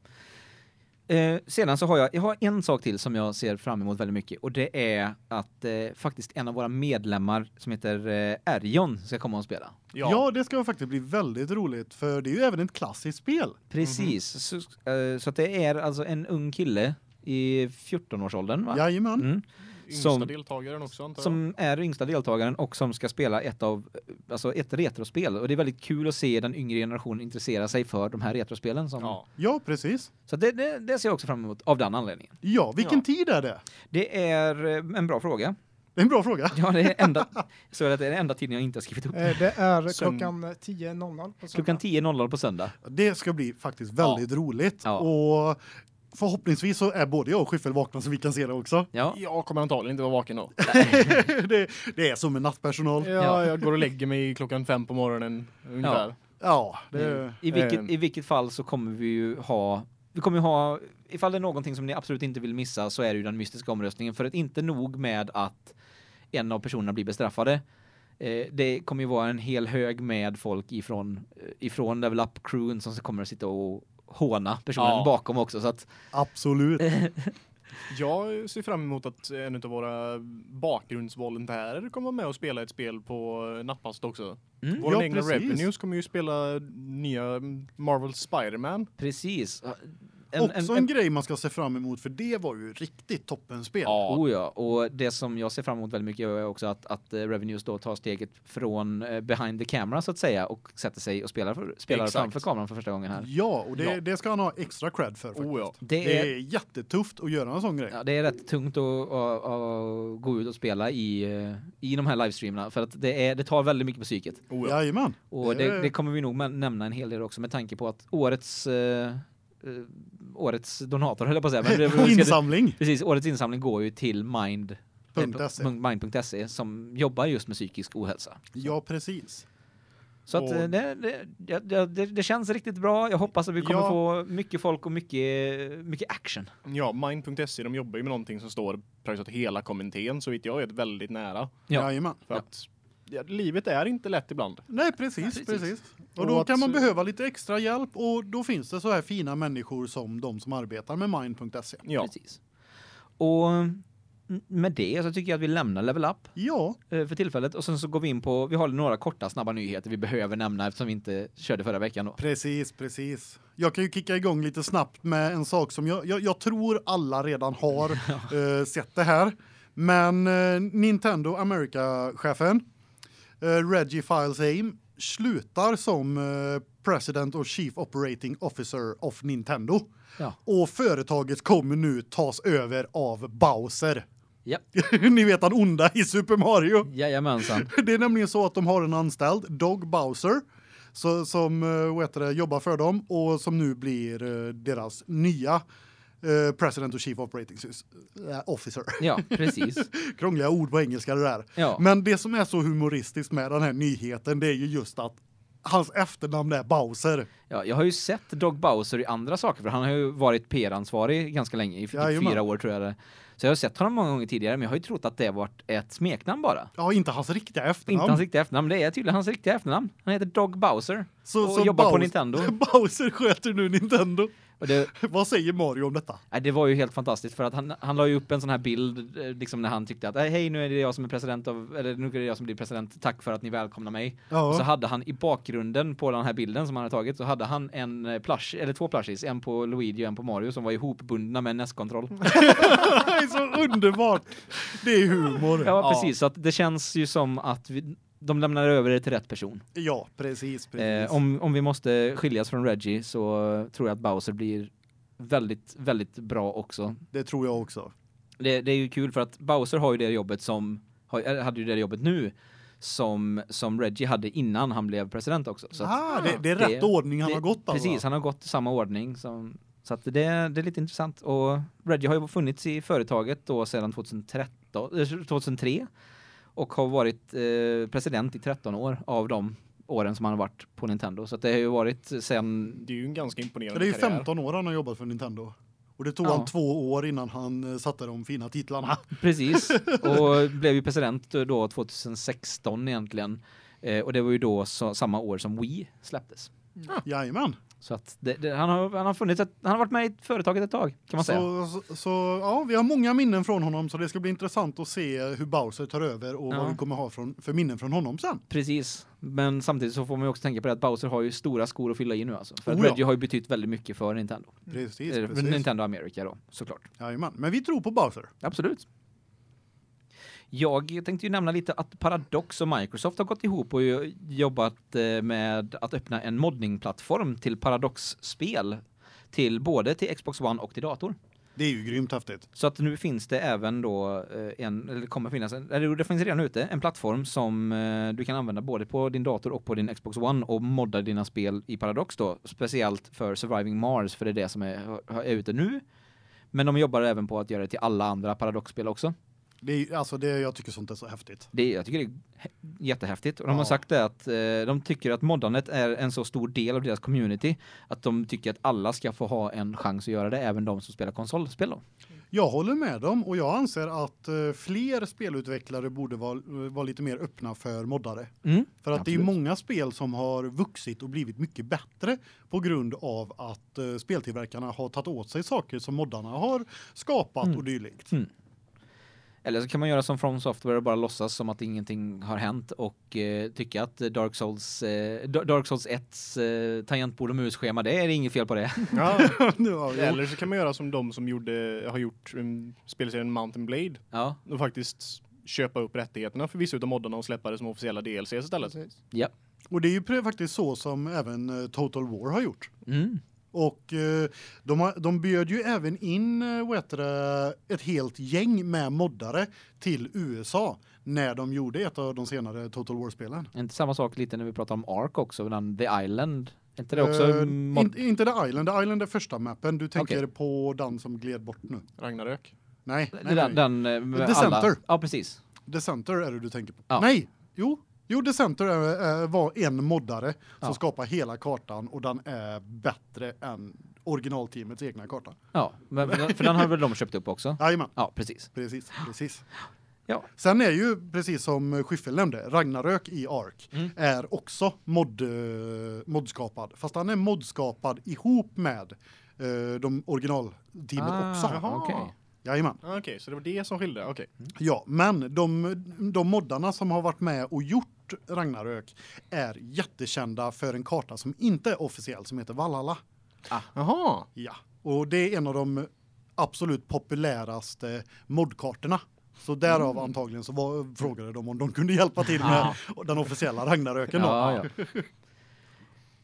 Eh, sedan så har jag, jag har en sak till som jag ser fram emot väldigt mycket och det är att eh, faktiskt en av våra medlemmar som heter eh, Erjon ska komma och spela. Ja. det ska faktiskt bli väldigt roligt för det är ju även ett klassiskt spel. Precis, så, eh, så att det är alltså en ung kille i 14-årsåldern va? Jajamän. Mm. Yngsta Som- deltagaren också antar jag. Som är yngsta deltagaren och som ska spela ett av alltså ett retrospel och det är väldigt kul att se den yngre generationen intressera sig för de här retrospelen som Ja. Ja, precis. Så det, det det ser jag också fram emot av den anledningen. Ja, vilken Ja. tid är det? Det är eh, en bra fråga. Det är en bra fråga. Ja, det är enda så är det den enda tiden jag inte har skrivit upp. Eh, Det är klockan 10.00 på Klockan söndag. 10.00 på söndag. Det ska bli faktiskt väldigt roligt Ja. och förhoppningsvis så är både jag och Skyffel vakna så vi kan se det också. Ja. Jag kommer antagligen inte vara vaken då. det, det är som en nattpersonal. Ja, Ja. jag går och lägger mig klockan fem på morgonen ungefär. Ja, det I vilket i vilket fall så kommer vi ju ha vi kommer ju ha ifall det är någonting som ni absolut inte vill missa så är det ju den mystiska omröstningen för att inte nog med att en av personerna blir bestraffade. Eh, det kommer ju vara en hel hög med folk ifrån eh, ifrån Level Up crewen som kommer att sitta och håna personen Ja. bakom också så att absolut. Jag ser fram emot att en av våra bakgrundsvolontärer kommer vara med och spela ett spel på nattpasset också. mm, Vår Ja, egna. Revenues kommer ju spela nya Marvel Spider-Man. precis. En, Också en, grej man ska se fram emot för det var ju riktigt toppenspel. Oh ja, och det som jag ser fram emot väldigt mycket är också att, att eh, Revenues då tar steget från eh, behind the camera så att säga och sätter sig och spelar, för, spelar Exakt. framför kameran för första gången här. Ja, och det, Ja. det ska han ha extra cred för faktiskt. Oh ja. Det Det är, är jättetufft att göra en sån grej. ja, det är rätt tungt att, att, att gå ut och spela i, eh, i de här livestreamarna för att det, är, det tar väldigt mycket på psyket. Oh ja. Jajamän. Och Det- det, kommer vi nog nämna en hel del också med tanke på att årets årets donator höll jag på att säga. Men det, Insamling. precis, årets insamling går ju till Mind eh, .se. Mind.se som jobbar just med psykisk ohälsa. Ja, precis. Så att Och- eh, det, det, det, det, känns riktigt bra. Jag hoppas att vi kommer Ja. få mycket folk och mycket, mycket action. Ja, Mind.se de jobbar ju med någonting som står praktiskt hela kommentén så vitt jag vet väldigt nära. Ja. Jajamän. För Ja. att ja, livet är inte lätt ibland. Nej, precis, Precis. precis. Och Och då att- kan man behöva lite extra hjälp och då finns det så här fina människor som de som arbetar med mind.se. Ja. Precis. Och med det så tycker jag att vi lämnar Level Up Ja, eh, för tillfället och sen så går vi in på vi har några korta snabba nyheter vi behöver nämna eftersom vi inte körde förra veckan då. precis, precis. Jag kan ju kicka igång lite snabbt med en sak som jag jag, jag tror alla redan har eh, sett det här. Men eh, Nintendo America-chefen eh, Reggie Files Aim slutar som eh, President och Chief Operating Officer of Nintendo. Ja. Och företaget kommer nu tas över av Bowser. Ja. Ni vet han onda i Super Mario. Jajamensan. Det är nämligen så att de har en anställd, Dog Bowser, så, som heter det, jobbar för dem och som nu blir deras nya eh, President och Chief Operating eh, Officer. Ja, precis. Krångliga ord på engelska det där. Ja. Men det som är så humoristiskt med den här nyheten det är ju just att hans efternamn är Bowser. Ja, jag har ju sett Dog Bowser i andra saker för han har ju varit PR-ansvarig ganska länge i typ Jajamän. fyra år tror jag det. Så jag har sett honom många gånger tidigare men jag har ju trott att det varit ett smeknamn bara. Ja, inte hans riktiga efternamn. Inte hans riktiga efternamn, det är tydligen hans riktiga efternamn. Han heter Dog Bowser så, och så jobbar på Bowser- Nintendo. Bowser sköter nu Nintendo. Och det, Vad säger Mario om detta? nej, det var ju helt fantastiskt för att han, han la ju upp en sån här bild eh, liksom när han tyckte att "Nej, hej nu är det jag som är president av eller nu är det jag som blir president. Tack för att ni välkomnar mig. Ja. Och så hade han i bakgrunden på den här bilden som han hade tagit så hade han en eh, plush eller två plushies, en på Luigi och en på Mario som var ihopbundna med en NES-kontroll. det är så underbart. Det är humor. Ja, precis. Så att det känns ju som att vi, de lämnar över det till rätt person. Ja, precis, precis. Eh, om, om vi måste skiljas från Reggie så tror jag att Bowser blir väldigt, väldigt bra också. Det tror jag också. Det, det är ju kul för att Bowser har ju det jobbet som, eller hade ju det jobbet nu som, som Reggie hade innan han blev president också. Så ah, det, det är rätt det- ordning han har gått alltså. Precis, han har gått samma ordning som så att det, det är lite intressant och Reggie har ju funnits i företaget då sedan 2013 eh, 2003 och har varit eh, president i 13 år av de åren som han har varit på Nintendo så att det har ju varit sen Det är ju en ganska Ja, imponerande det är ju karriär. 15 år han har jobbat för Nintendo. Och det tog Ja. han två år innan han eh, satte de fina titlarna. precis och blev ju president då 2016 egentligen eh, och det var ju då så, samma år som Wii släpptes. Jajamän. Så att det, det, han har han har funnits ett, han har varit med i företaget ett tag kan man säga. Så, så, så ja, vi har många minnen från honom så det ska bli intressant att se hur Bowser tar över och Ja. vad vi kommer ha från, för minnen från honom sen. Precis, men samtidigt så får man ju också tänka på det att Bowser har ju stora skor att fylla i nu alltså. För Oh ja. Reggie har ju betytt väldigt mycket för Nintendo. Precis, för precis. Nintendo America då, såklart. Jajamän. Men vi tror på Bowser. Absolut. Jag tänkte ju nämna lite att Paradox och Microsoft har gått ihop och jobbat eh, med att öppna en moddingplattform till Paradox-spel till både till Xbox One och till dator. Det är ju grymt häftigt. Så att nu finns det även då eh, en eller det kommer finnas en eller det finns redan ute en plattform som eh, du kan använda både på din dator och på din Xbox One och modda dina spel i Paradox då speciellt för Surviving Mars för det är det som är, är ute nu. Men de jobbar även på att göra det till alla andra Paradox-spel också. Det är alltså det jag tycker sånt är så häftigt. Det jag tycker det är hä- jättehäftigt och de har Ja. sagt det att eh, de tycker att moddandet är en så stor del av deras community att de tycker att alla ska få ha en chans att göra det även de som spelar konsolspel då. Jag håller med dem och jag anser att eh, fler spelutvecklare borde vara, eh, vara lite mer öppna för moddare. Mm. För att det är Absolut. många spel som har vuxit och blivit mycket bättre på grund av att eh, speltillverkarna har tagit åt sig saker som moddarna har skapat Mm. och dylikt. Mm. Eller så kan man göra som From Software och bara låtsas som att ingenting har hänt och eh, tycka att Dark Souls eh, Da- Dark Souls 1 eh, tangentbord och musschema det är inget fel på det. Ja, ja, eller så kan man göra som de som gjorde, har gjort um, spelserien Mountain Blade Ja. och faktiskt köpa upp rättigheterna för vissa utav moddarna och släppa det som officiella DLC istället. Precis. Ja. Och det är ju faktiskt så som även eh, Total War har gjort. Mm. Och eh, de har, de bjöd ju även in eh, vad heter det, ett helt gäng med moddare till USA när de gjorde ett av de senare Total War-spelen. Inte samma sak lite när vi pratar om Ark också, den The Island. Inte det också Eh, mod- inte, The Island, The Island är första mappen. Du tänker Okej. på den som gled bort nu. Ragnarök. Nej, nej, den, nej. den med The alla. Center. Ja, precis. The Center är det du tänker på. Ja. Nej, jo. Jo, The Center är, är, var en moddare som Ja. skapar hela kartan och den är bättre än originalteamets egna karta. Ja, men, för den- för den har väl de köpt upp också? Jajamän. Ja, precis. Precis, precis. Ja. Sen är ju precis som Schiffel nämnde, Ragnarök i Ark Mm. är också mod eh, modskapad. Fast han är modskapad ihop med eh, de originalteamet Ah, också. okej. Jajamän. Ah, Okej, så det var det som skilde. Okej. Ja, men de de moddarna som har varit med och gjort Ragnarök är jättekända för en karta som inte är officiell som heter Valhalla. Jaha. Ja, och det är en av de absolut populäraste modkartorna. Så därav antagligen så var, frågade de om de kunde hjälpa till med den officiella Ragnaröken. Ja, ja.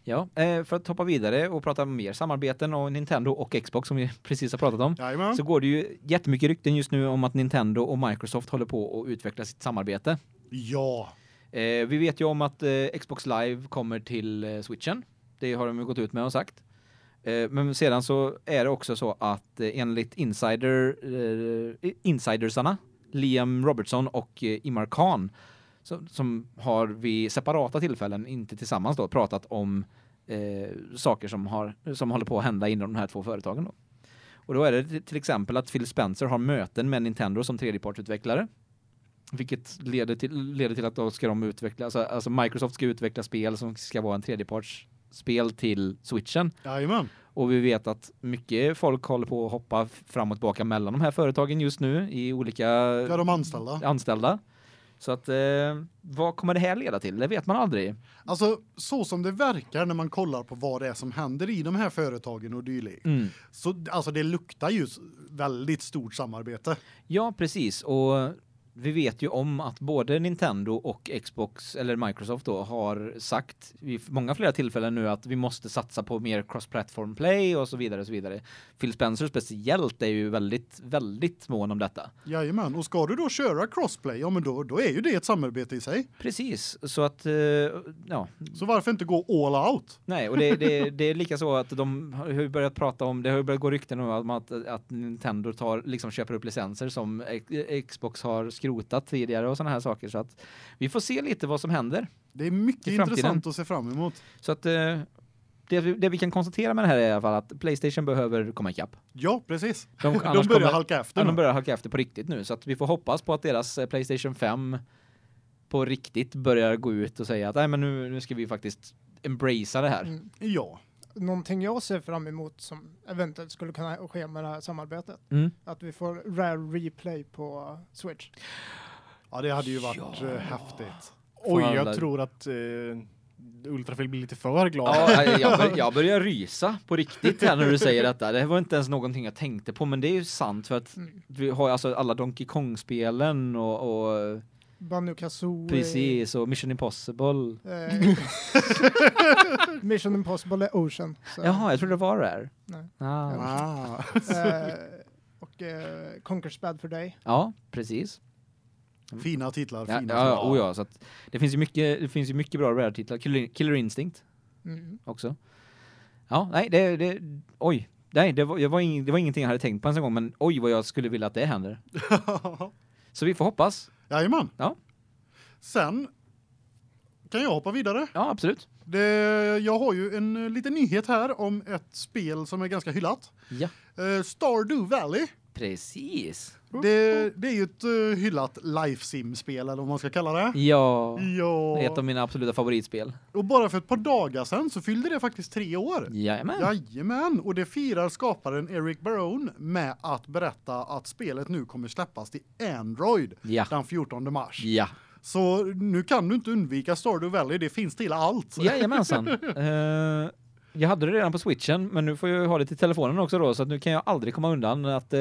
Ja, eh, för att hoppa vidare och prata mer samarbeten och Nintendo och Xbox som vi precis har pratat om. Jajamän. Så går det ju jättemycket rykten just nu om att Nintendo och Microsoft håller på att utveckla sitt samarbete. Ja. Eh, vi vet ju om att eh, Xbox Live kommer till eh, Switchen. Det har de ju gått ut med och sagt. Eh, men sedan så är det också så att eh, enligt insider eh, insidersarna Liam Robertson och eh, Imar Khan som, som har vid separata tillfällen inte tillsammans då pratat om eh, saker som har som håller på att hända inom de här två företagen då. Och då är det till- till exempel att Phil Spencer har möten med Nintendo som tredjepartsutvecklare. Vilket leder till, leder till att då ska de utveckla, alltså, alltså Microsoft ska utveckla spel som ska vara en tredjepartsspel till Switchen. Jajamän. Och vi vet att mycket folk håller på att hoppa fram och tillbaka mellan de här företagen just nu i olika Ja, de anställda. anställda. Så att eh, vad kommer det här leda till? Det vet man aldrig. Alltså så som det verkar när man kollar på vad det är som händer i de här företagen och dylikt. Mm. Så alltså det luktar ju väldigt stort samarbete. Ja, precis. Och vi vet ju om att både Nintendo och Xbox eller Microsoft då har sagt vid många flera tillfällen nu att vi måste satsa på mer cross-platform play och så vidare och så vidare. Phil Spencer speciellt är ju väldigt väldigt mån om detta. Jajamän. Och ska du då köra crossplay, ja men då, då är ju det ett samarbete i sig. Precis. Så att eh, ja, Så varför inte gå all out? Nej, och det, det, det är lika så att de har börjat prata om, det har börjat gå rykten om att, att Nintendo tar, liksom köper upp licenser som Xbox har skrotat tidigare och sådana här saker. Så att vi får se lite vad som händer. Det är mycket intressant att se fram emot. Så att eh, det, vi- det vi kan konstatera med det här är i alla fall att Playstation behöver komma ikapp. Ja, precis. De, De börjar kommer- halka efter Ja, de börjar halka efter på riktigt nu. Så att vi får hoppas på att deras eh, Playstation 5 på riktigt börjar gå ut och säga att nej men nu, nu ska vi faktiskt embracea det här. Mm. Ja. Någonting jag ser fram emot som eventuellt skulle kunna ske med det här samarbetet. Mm. Att vi får rare replay på Switch. Ja, det hade ju varit eh, häftigt. Oj, alla- jag tror att eh, Ultrafil blir lite för glad. Ja, jag, bör, jag börjar rysa på riktigt här när du säger detta. Det var inte ens någonting jag tänkte på, men det är ju sant för att Mm. vi har ju alltså alla Donkey Kong-spelen och, och Banu Kazooie. precis och Mission Impossible. Eh, Mission Impossible är Ocean. Så, Jaha, jag trodde det var där. Nej. Ah. Ah. eh, och eh, Conquer's Bad for Day. Ja, precis. Fina titlar, Ja, fina ja, titlar. oh ja, så att det finns ju mycket det finns ju mycket bra rare-titlar. Killer, Killer Instinct Mm. också. Ja, nej, det det oj. Nej, det var, det, var ing, det var ingenting jag hade tänkt på ens en gång, men oj vad jag skulle vilja att det händer. Så vi får hoppas. Jajamän. Ja. Sen kan jag hoppa vidare. Ja, absolut. Det, jag har ju en eh, liten nyhet här om ett spel som är ganska hyllat. Ja. Eh, Stardew Valley. Precis. Det, det är ju ett uh, hyllat life sim-spel eller vad man ska kalla det. Ja. Ja. Det är ett av mina absoluta favoritspel. Och bara för ett par dagar sedan så fyllde det faktiskt tre år. Jajamän. Jajamän, och det firar skaparen Eric Barone med att berätta att spelet nu kommer släppas till Android Ja. den 14 mars. Ja. Så nu kan du inte undvika Stardew Valley, det finns till allt. Jajamensan. uh, jag hade det redan på switchen, men nu får jag ha det till telefonen också då, så att nu kan jag aldrig komma undan att eh,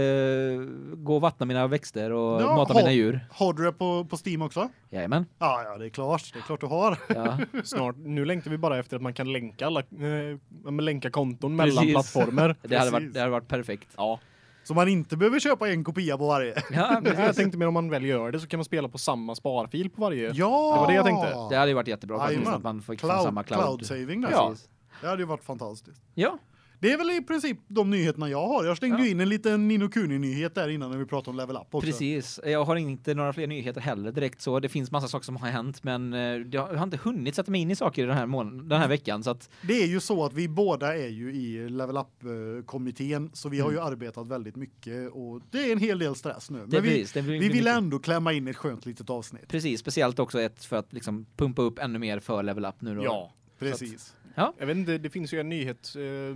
gå och vattna mina växter och Ja, mata ha- mina djur. Har du det på, på Steam också? Jajamän. Ja, ja, det är klart. Det är klart du har. Ja. Snart, nu längtar vi bara efter att man kan länka alla, eh, men länka konton mellan Precis. plattformar. Det hade, varit, det hade varit perfekt. Ja. Så man inte behöver köpa en kopia på varje. Ja, Jag tänkte mer om man väl gör det så kan man spela på samma sparfil på varje. Ja! Det var det jag tänkte. Det hade ju varit jättebra faktiskt att man fick från Cloud, samma cloud. cloud saving där. Ja. Precis. Det hade ju varit fantastiskt. Ja. Det är väl i princip de nyheterna jag har. Jag slängde Ja. ju in en liten Nino Kuni-nyhet där innan när vi pratade om Level Up också. Precis. Jag har inte några fler nyheter heller direkt så. Det finns massa saker som har hänt men eh, jag har inte hunnit sätta mig in i saker den här mån den här veckan så att Det är ju så att vi båda är ju i Level Up-kommittén så vi har ju arbetat väldigt mycket och det är en hel del stress nu. Mm. det Men vi, precis, det vi vill ändå klämma in ett skönt litet avsnitt. Precis, speciellt också ett för att liksom pumpa upp ännu mer för level up nu då. Ja. Precis. Jag vet inte, det finns ju en nyhet. Eh,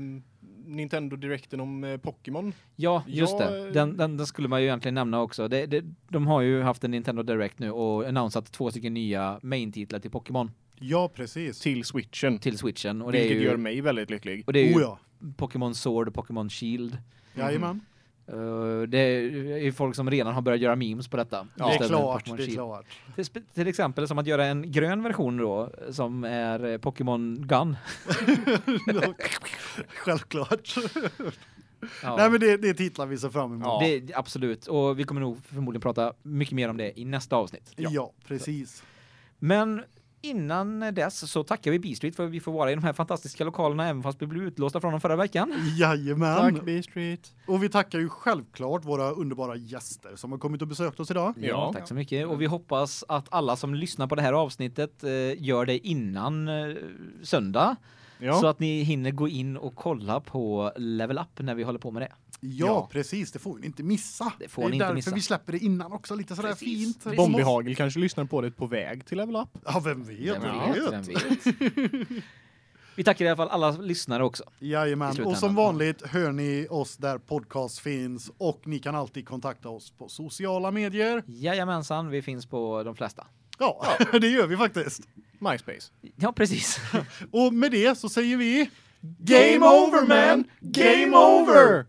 Nintendo Directen om eh, Pokémon. Ja, just Ja, det. eh, Den, den, den skulle man ju egentligen nämna också. Det, det, de har ju haft en Nintendo Direct nu och annonsat två stycken nya main-titlar till Pokémon Ja, precis. till Switchen. till Switchen och vilket ju gör mig väldigt lycklig. och det är ju Oh ja. Pokémon Sword och Pokémon Shield. Jajamän. Uh, det är folk som redan har börjat göra memes på detta. det är klart, det är klart. Till, till exempel som att göra en grön version då som är eh, Pokémon Gun. Självklart. Ja. Nej men det, det titlar vi ser fram emot. Ja. Det absolut och vi kommer nog förmodligen prata mycket mer om det i nästa avsnitt. Ja, precis. Men innan dess så tackar vi B-Street för att vi får vara i de här fantastiska lokalerna även fast vi blev utlåsta från dem förra veckan. Jajamän. Tack B-Street. Och vi tackar ju självklart våra underbara gäster som har kommit och besökt oss idag. Ja. tack så mycket och vi hoppas att alla som lyssnar på det här avsnittet eh, gör det innan eh, söndag Ja. så att ni hinner gå in och kolla på Level Up när vi håller på med det. Ja, Ja. precis. Det får ni inte missa. Det får det är ni inte missa. vi släpper det innan också, lite sådär Precis. fint. Precis. Bombihagel kanske lyssnar på det på väg till Level Up. Ja, vem vet? Vem vet, vem vet. Vi tackar i alla fall alla lyssnare också. Jajamän. Och som vanligt hör ni oss där podcast finns och ni kan alltid kontakta oss på sociala medier. Jajamensan, vi finns på de flesta. Ja, det gör vi faktiskt. MySpace. Ja, precis. Och med det så säger vi Game over man! Game over!